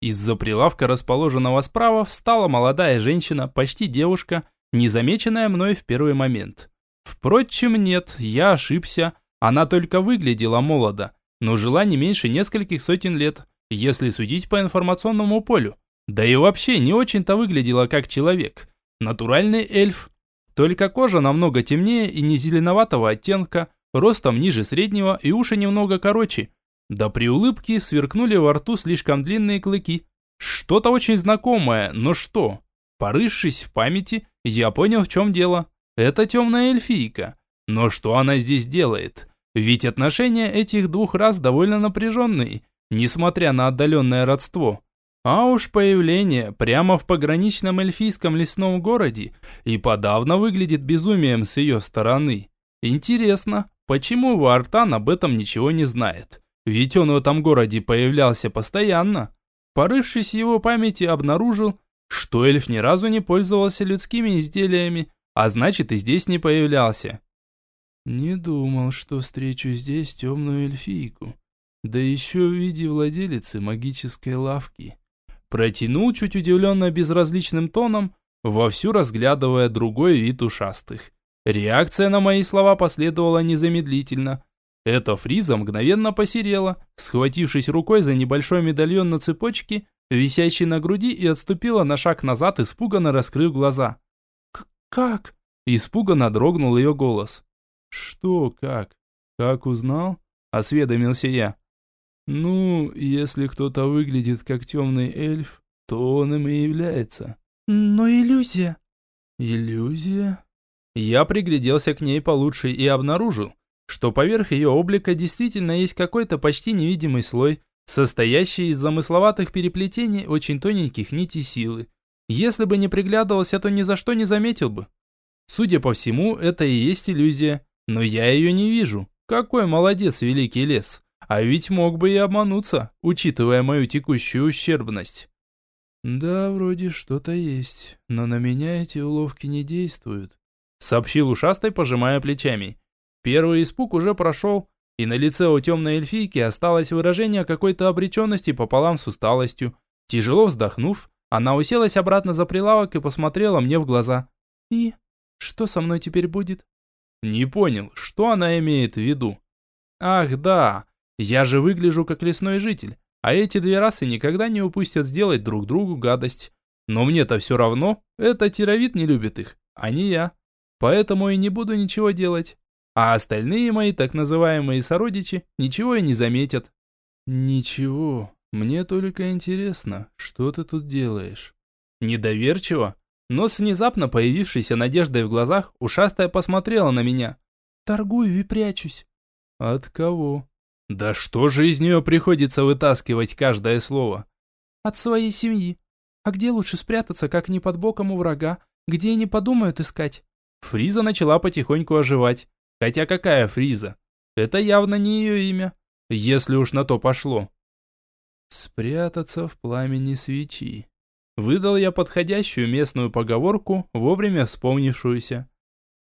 Из-за прилавка, расположенного справа, встала молодая женщина, почти девушка, незамеченная мной в первый момент. Впрочем, нет, я ошибся. Она только выглядела молодо, но жила не меньше нескольких сотен лет, если судить по информационному полю. Да и вообще не очень-то выглядела как человек. Натуральный эльф. Только кожа намного темнее и не зеленоватого оттенка, ростом ниже среднего и уши немного короче – да при улыбке сверкнули во рту слишком длинные клыки. Что-то очень знакомое, но что? Порывшись в памяти, я понял, в чем дело. Это темная эльфийка. Но что она здесь делает? Ведь отношения этих двух рас довольно напряженные, несмотря на отдаленное родство. А уж появление прямо в пограничном эльфийском лесном городе и подавно выглядит безумием с ее стороны. Интересно, почему Вартан об этом ничего не знает? Ведь он в этом городе появлялся постоянно. Порывшись в его памяти, обнаружил, что эльф ни разу не пользовался людскими изделиями, а значит и здесь не появлялся. Не думал, что встречу здесь темную эльфийку, да еще в виде владелицы магической лавки. Протянул чуть удивленно безразличным тоном, вовсю разглядывая другой вид ушастых. Реакция на мои слова последовала незамедлительно. Эта фриза мгновенно посерела, схватившись рукой за небольшой медальон на цепочке, висящий на груди, и отступила на шаг назад, испуганно раскрыв глаза. «Как?» – испуганно дрогнул ее голос. «Что как? Как узнал?» – осведомился я. «Ну, если кто-то выглядит как темный эльф, то он им и является». «Но иллюзия». «Иллюзия?» Я пригляделся к ней получше и обнаружил, что поверх ее облика действительно есть какой-то почти невидимый слой, состоящий из замысловатых переплетений очень тоненьких нитей силы. Если бы не приглядывался, то ни за что не заметил бы. Судя по всему, это и есть иллюзия, но я ее не вижу. Какой молодец великий лес. А ведь мог бы и обмануться, учитывая мою текущую ущербность. «Да, вроде что-то есть, но на меня эти уловки не действуют», сообщил ушастой, пожимая плечами. Первый испуг уже прошел, и на лице у темной эльфийки осталось выражение какой-то обреченности пополам с усталостью. Тяжело вздохнув, она уселась обратно за прилавок и посмотрела мне в глаза. «И? Что со мной теперь будет?» Не понял, что она имеет в виду. «Ах, да, я же выгляжу как лесной житель, а эти две расы никогда не упустят сделать друг другу гадость. Но мне-то все равно, это тировид не любит их, а не я. Поэтому и не буду ничего делать. А остальные мои так называемые сородичи ничего и не заметят. Ничего, мне только интересно, что ты тут делаешь? Недоверчиво, но с внезапно появившейся надеждой в глазах ушастая посмотрела на меня. Торгую и прячусь. От кого? Да что же из нее приходится вытаскивать каждое слово? От своей семьи. А где лучше спрятаться, как не под боком у врага, где и не подумают искать? Фриза начала потихоньку оживать. Хотя какая Фриза? Это явно не ее имя, если уж на то пошло. Спрятаться в пламени свечи. Выдал я подходящую местную поговорку, вовремя вспомнившуюся.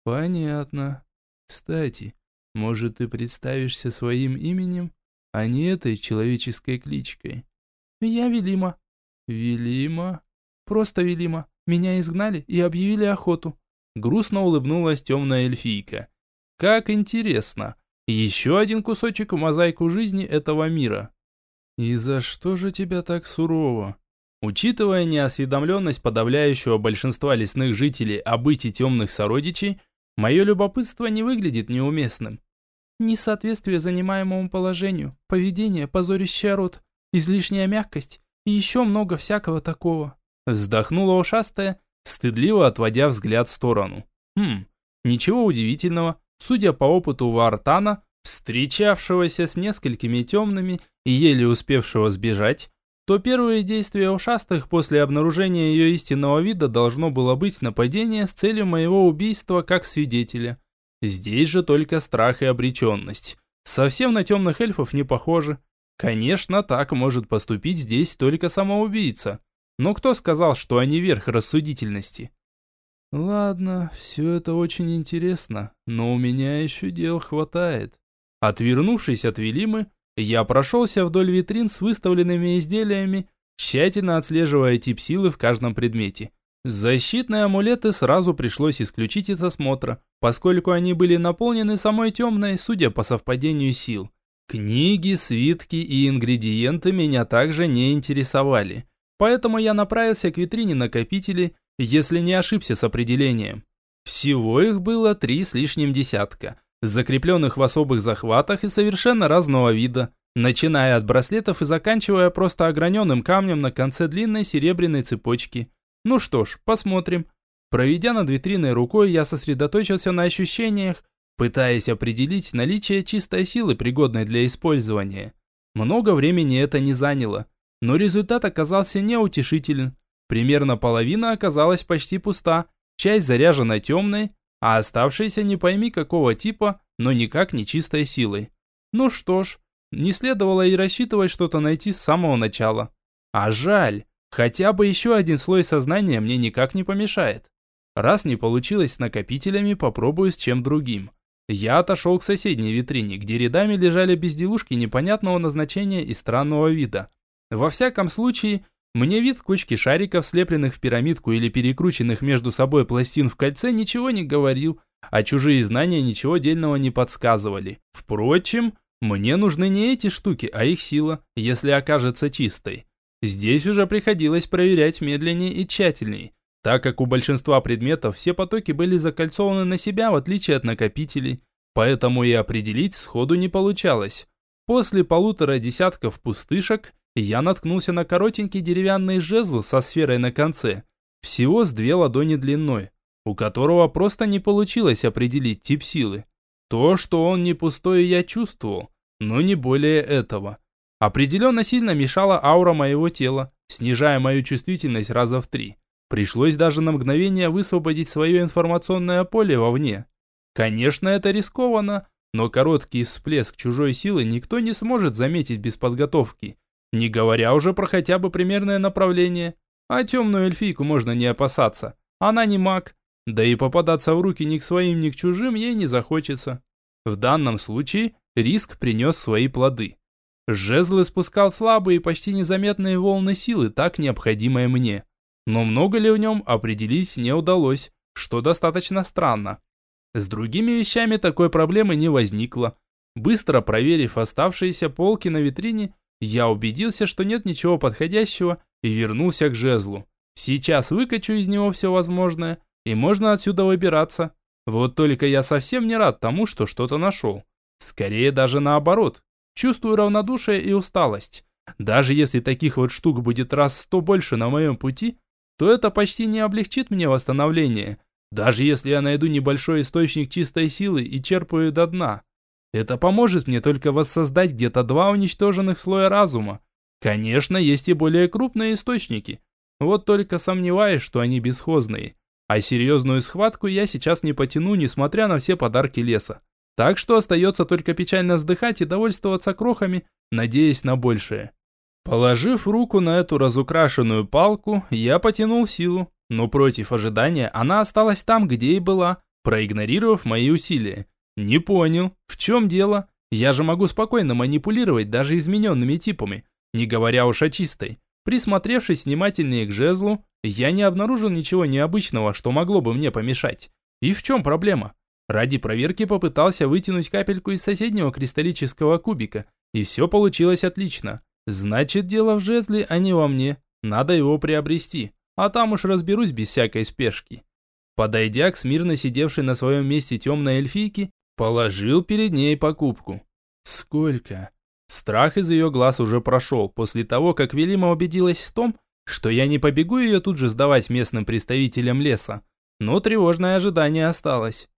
Понятно. Кстати, может, ты представишься своим именем, а не этой человеческой кличкой? Я Велима. Велима? Просто Велима. Меня изгнали и объявили охоту. Грустно улыбнулась темная эльфийка. Как интересно. Еще один кусочек в мозаику жизни этого мира. И за что же тебя так сурово? Учитывая неосведомленность подавляющего большинства лесных жителей о быте темных сородичей, мое любопытство не выглядит неуместным. Несоответствие занимаемому положению, поведение, позорящее род, излишняя мягкость и еще много всякого такого. Вздохнула ушастая, стыдливо отводя взгляд в сторону. Хм, ничего удивительного, судя по опыту Вартана, встречавшегося с несколькими темными и еле успевшего сбежать, то первые действия ушастых после обнаружения ее истинного вида должно было быть нападение с целью моего убийства как свидетеля. Здесь же только страх и обреченность. Совсем на темных эльфов не похоже. Конечно, так может поступить здесь только самоубийца. Но кто сказал, что они верх рассудительности? Ладно, все это очень интересно, но у меня еще дел хватает. Отвернувшись от Велимы, я прошелся вдоль витрин с выставленными изделиями, тщательно отслеживая тип силы в каждом предмете. Защитные амулеты сразу пришлось исключить из осмотра, поскольку они были наполнены самой темной, судя по совпадению сил. Книги, свитки и ингредиенты меня также не интересовали, поэтому я направился к витрине накопителей, если не ошибся с определением. Всего их было три с лишним десятка, закрепленных в особых захватах и совершенно разного вида, начиная от браслетов и заканчивая просто ограненным камнем на конце длинной серебряной цепочки. Ну что ж, посмотрим. Проведя над витриной рукой, я сосредоточился на ощущениях, пытаясь определить наличие чистой силы, пригодной для использования. Много времени это не заняло, но результат оказался неутешителен. Примерно половина оказалась почти пуста, часть заряжена темной, а оставшаяся не пойми какого типа, но никак не чистой силой. Ну что ж, не следовало и рассчитывать что-то найти с самого начала. А жаль, хотя бы еще один слой сознания мне никак не помешает. Раз не получилось с накопителями, попробую с чем другим. Я отошел к соседней витрине, где рядами лежали безделушки непонятного назначения и странного вида. Во всяком случае, мне вид кучки шариков, слепленных в пирамидку или перекрученных между собой пластин в кольце, ничего не говорил, а чужие знания ничего дельного не подсказывали. Впрочем, мне нужны не эти штуки, а их сила, если окажется чистой. Здесь уже приходилось проверять медленнее и тщательнее, так как у большинства предметов все потоки были закольцованы на себя, в отличие от накопителей, поэтому и определить сходу не получалось. После полутора десятков пустышек я наткнулся на коротенький деревянный жезл со сферой на конце, всего с две ладони длиной, у которого просто не получилось определить тип силы. То, что он не пустой, я чувствовал, но не более этого. Определенно сильно мешала аура моего тела, снижая мою чувствительность раза в три. Пришлось даже на мгновение высвободить свое информационное поле вовне. Конечно, это рискованно, но короткий всплеск чужой силы никто не сможет заметить без подготовки, не говоря уже про хотя бы примерное направление. А темную эльфийку можно не опасаться, она не маг, да и попадаться в руки ни к своим, ни к чужим ей не захочется. В данном случае риск принес свои плоды. Жезл испускал слабые, почти незаметные волны силы, так необходимые мне. Но много ли в нем определить не удалось, что достаточно странно. С другими вещами такой проблемы не возникло. Быстро проверив оставшиеся полки на витрине, я убедился, что нет ничего подходящего и вернулся к жезлу. Сейчас выкачу из него все возможное, и можно отсюда выбираться. Вот только я совсем не рад тому, что что-то нашел. Скорее даже наоборот. Чувствую равнодушие и усталость. Даже если таких вот штук будет раз сто больше на моем пути, то это почти не облегчит мне восстановление, даже если я найду небольшой источник чистой силы и черпаю до дна. Это поможет мне только воссоздать где-то два уничтоженных слоя разума. Конечно, есть и более крупные источники. Вот только сомневаюсь, что они бесхозные. А серьезную схватку я сейчас не потяну, несмотря на все подарки леса. Так что остается только печально вздыхать и довольствоваться крохами, надеясь на большее. Положив руку на эту разукрашенную палку, я потянул силу, но против ожидания она осталась там, где и была, проигнорировав мои усилия. Не понял, в чем дело? Я же могу спокойно манипулировать даже измененными типами, не говоря уж о чистой. Присмотревшись внимательнее к жезлу, я не обнаружил ничего необычного, что могло бы мне помешать. И в чем проблема? Ради проверки попытался вытянуть капельку из соседнего кристаллического кубика, и все получилось отлично. Значит, дело в жезле, а не во мне. Надо его приобрести, а там уж разберусь без всякой спешки. Подойдя к смирно сидевшей на своем месте темной эльфийке, положил перед ней покупку. Сколько? Страх из ее глаз уже прошел после того, как Велима убедилась в том, что я не побегу ее тут же сдавать местным представителям леса. Но тревожное ожидание осталось.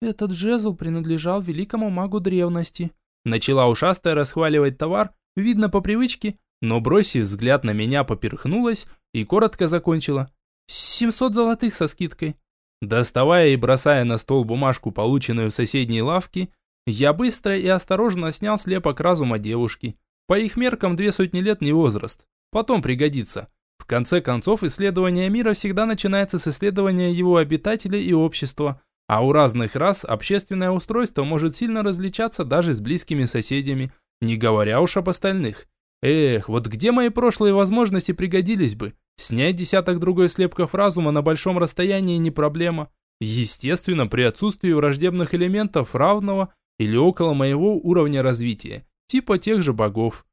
«Этот жезл принадлежал великому магу древности», начала ушастая расхваливать товар, видно по привычке, но бросив взгляд на меня, поперхнулась и коротко закончила. «700 золотых со скидкой». Доставая и бросая на стол бумажку, полученную в соседней лавке, я быстро и осторожно снял слепок разума девушки. По их меркам две сотни лет не возраст. Потом пригодится. В конце концов, исследование мира всегда начинается с исследования его обитателей и общества, а у разных рас общественное устройство может сильно различаться даже с близкими соседями, не говоря уж об остальных. Эх, вот где мои прошлые возможности пригодились бы? Снять десяток другой слепков разума на большом расстоянии не проблема. Естественно, при отсутствии враждебных элементов равного или около моего уровня развития, типа тех же богов.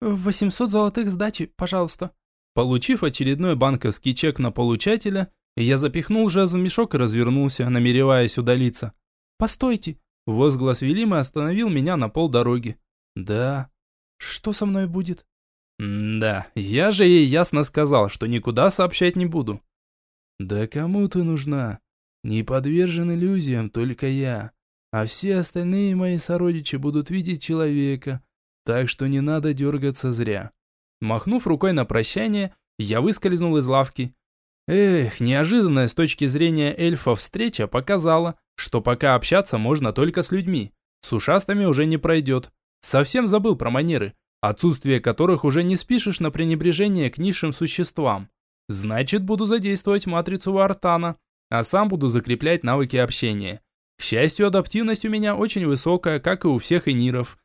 800 золотых сдачи, пожалуйста. Получив очередной банковский чек на получателя, я запихнул жезл в мешок и развернулся, намереваясь удалиться. «Постойте!» Возглас Велимы остановил меня на полдороги. «Да». «Что со мной будет?» «Да, я же ей ясно сказал, что никуда сообщать не буду». «Да кому ты нужна? Не подвержен иллюзиям только я, а все остальные мои сородичи будут видеть человека, так что не надо дергаться зря». Махнув рукой на прощание, я выскользнул из лавки. Эх, неожиданная с точки зрения эльфа встреча показала, что пока общаться можно только с людьми. С ушастыми уже не пройдет. Совсем забыл про манеры, отсутствие которых уже не спишешь на пренебрежение к низшим существам. Значит, буду задействовать матрицу Вартана, а сам буду закреплять навыки общения. К счастью, адаптивность у меня очень высокая, как и у всех иниров.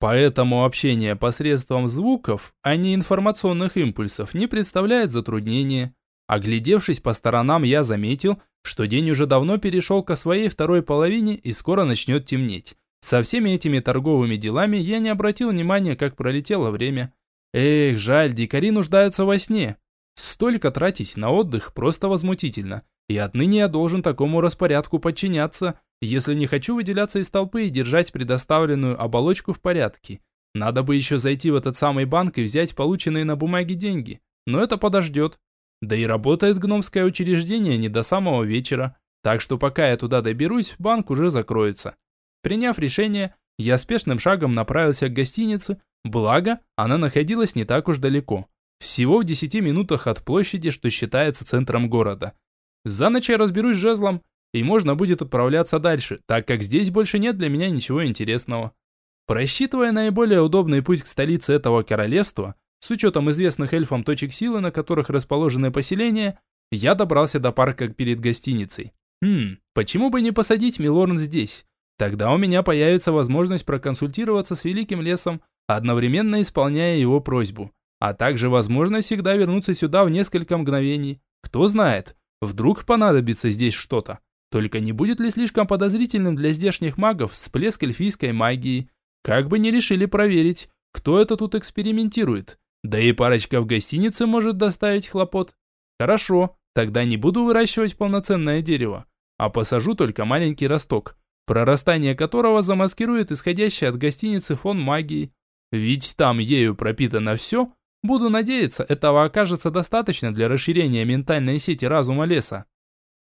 Поэтому общение посредством звуков, а не информационных импульсов, не представляет затруднения. Оглядевшись по сторонам, я заметил, что день уже давно перешел ко своей второй половине и скоро начнет темнеть. Со всеми этими торговыми делами я не обратил внимания, как пролетело время. Эх, жаль, дикари нуждаются во сне. Столько тратить на отдых просто возмутительно. И отныне я должен такому распорядку подчиняться, если не хочу выделяться из толпы и держать предоставленную оболочку в порядке. Надо бы еще зайти в этот самый банк и взять полученные на бумаге деньги. Но это подождет. Да и работает гномское учреждение не до самого вечера. Так что пока я туда доберусь, банк уже закроется. Приняв решение, я спешным шагом направился к гостинице, благо она находилась не так уж далеко. Всего в 10 минутах от площади, что считается центром города. За ночь я разберусь с жезлом, и можно будет отправляться дальше, так как здесь больше нет для меня ничего интересного. Просчитывая наиболее удобный путь к столице этого королевства, с учетом известных эльфам точек силы, на которых расположены поселения, я добрался до парка перед гостиницей. Хм, почему бы не посадить Милорн здесь? Тогда у меня появится возможность проконсультироваться с Великим Лесом, одновременно исполняя его просьбу, а также возможность всегда вернуться сюда в несколько мгновений. Кто знает, вдруг понадобится здесь что-то. Только не будет ли слишком подозрительным для здешних магов всплеск эльфийской магии? Как бы не решили проверить, кто это тут экспериментирует. Да и парочка в гостинице может доставить хлопот. Хорошо, тогда не буду выращивать полноценное дерево, а посажу только маленький росток, прорастание которого замаскирует исходящий от гостиницы фон магии. Ведь там ею пропитано все, буду надеяться, этого окажется достаточно для расширения ментальной сети разума леса.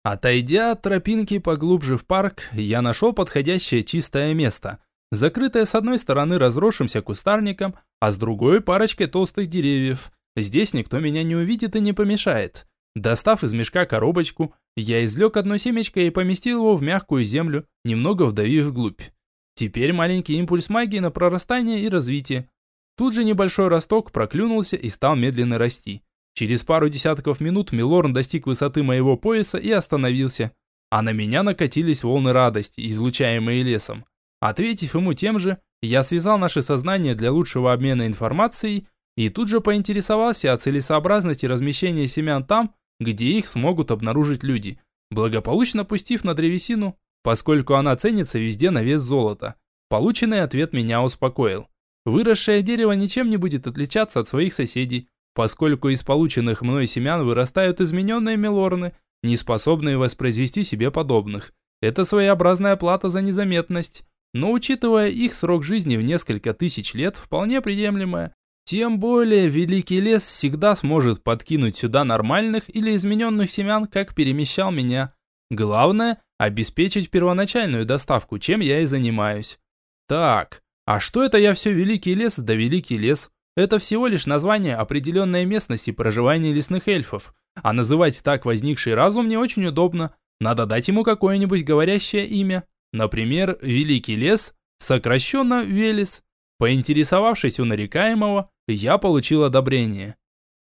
Отойдя от тропинки поглубже в парк, я нашел подходящее чистое место – закрытая с одной стороны разросшимся кустарником, а с другой парочкой толстых деревьев. Здесь никто меня не увидит и не помешает. Достав из мешка коробочку, я извлек одно семечко и поместил его в мягкую землю, немного вдавив вглубь. Теперь маленький импульс магии на прорастание и развитие. Тут же небольшой росток проклюнулся и стал медленно расти. Через пару десятков минут Милорн достиг высоты моего пояса и остановился. А на меня накатились волны радости, излучаемые лесом. Ответив ему тем же, я связал наше сознание для лучшего обмена информацией и тут же поинтересовался о целесообразности размещения семян там, где их смогут обнаружить люди, благополучно пустив на древесину, поскольку она ценится везде на вес золота. Полученный ответ меня успокоил. Выросшее дерево ничем не будет отличаться от своих соседей, поскольку из полученных мной семян вырастают измененные мелорны, не способные воспроизвести себе подобных. Это своеобразная плата за незаметность но учитывая их срок жизни в несколько тысяч лет, вполне приемлемая. Тем более Великий Лес всегда сможет подкинуть сюда нормальных или измененных семян, как перемещал меня. Главное – обеспечить первоначальную доставку, чем я и занимаюсь. Так, а что это я все Великий Лес да Великий Лес? Это всего лишь название определенной местности проживания лесных эльфов. А называть так возникший разум не очень удобно. Надо дать ему какое-нибудь говорящее имя. Например, Великий лес, сокращенно Велес. Поинтересовавшись у нарекаемого, я получил одобрение.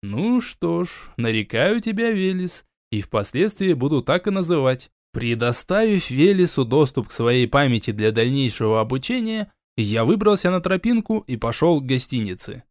Ну что ж, нарекаю тебя, Велес, и впоследствии буду так и называть. Предоставив Велесу доступ к своей памяти для дальнейшего обучения, я выбрался на тропинку и пошел к гостинице.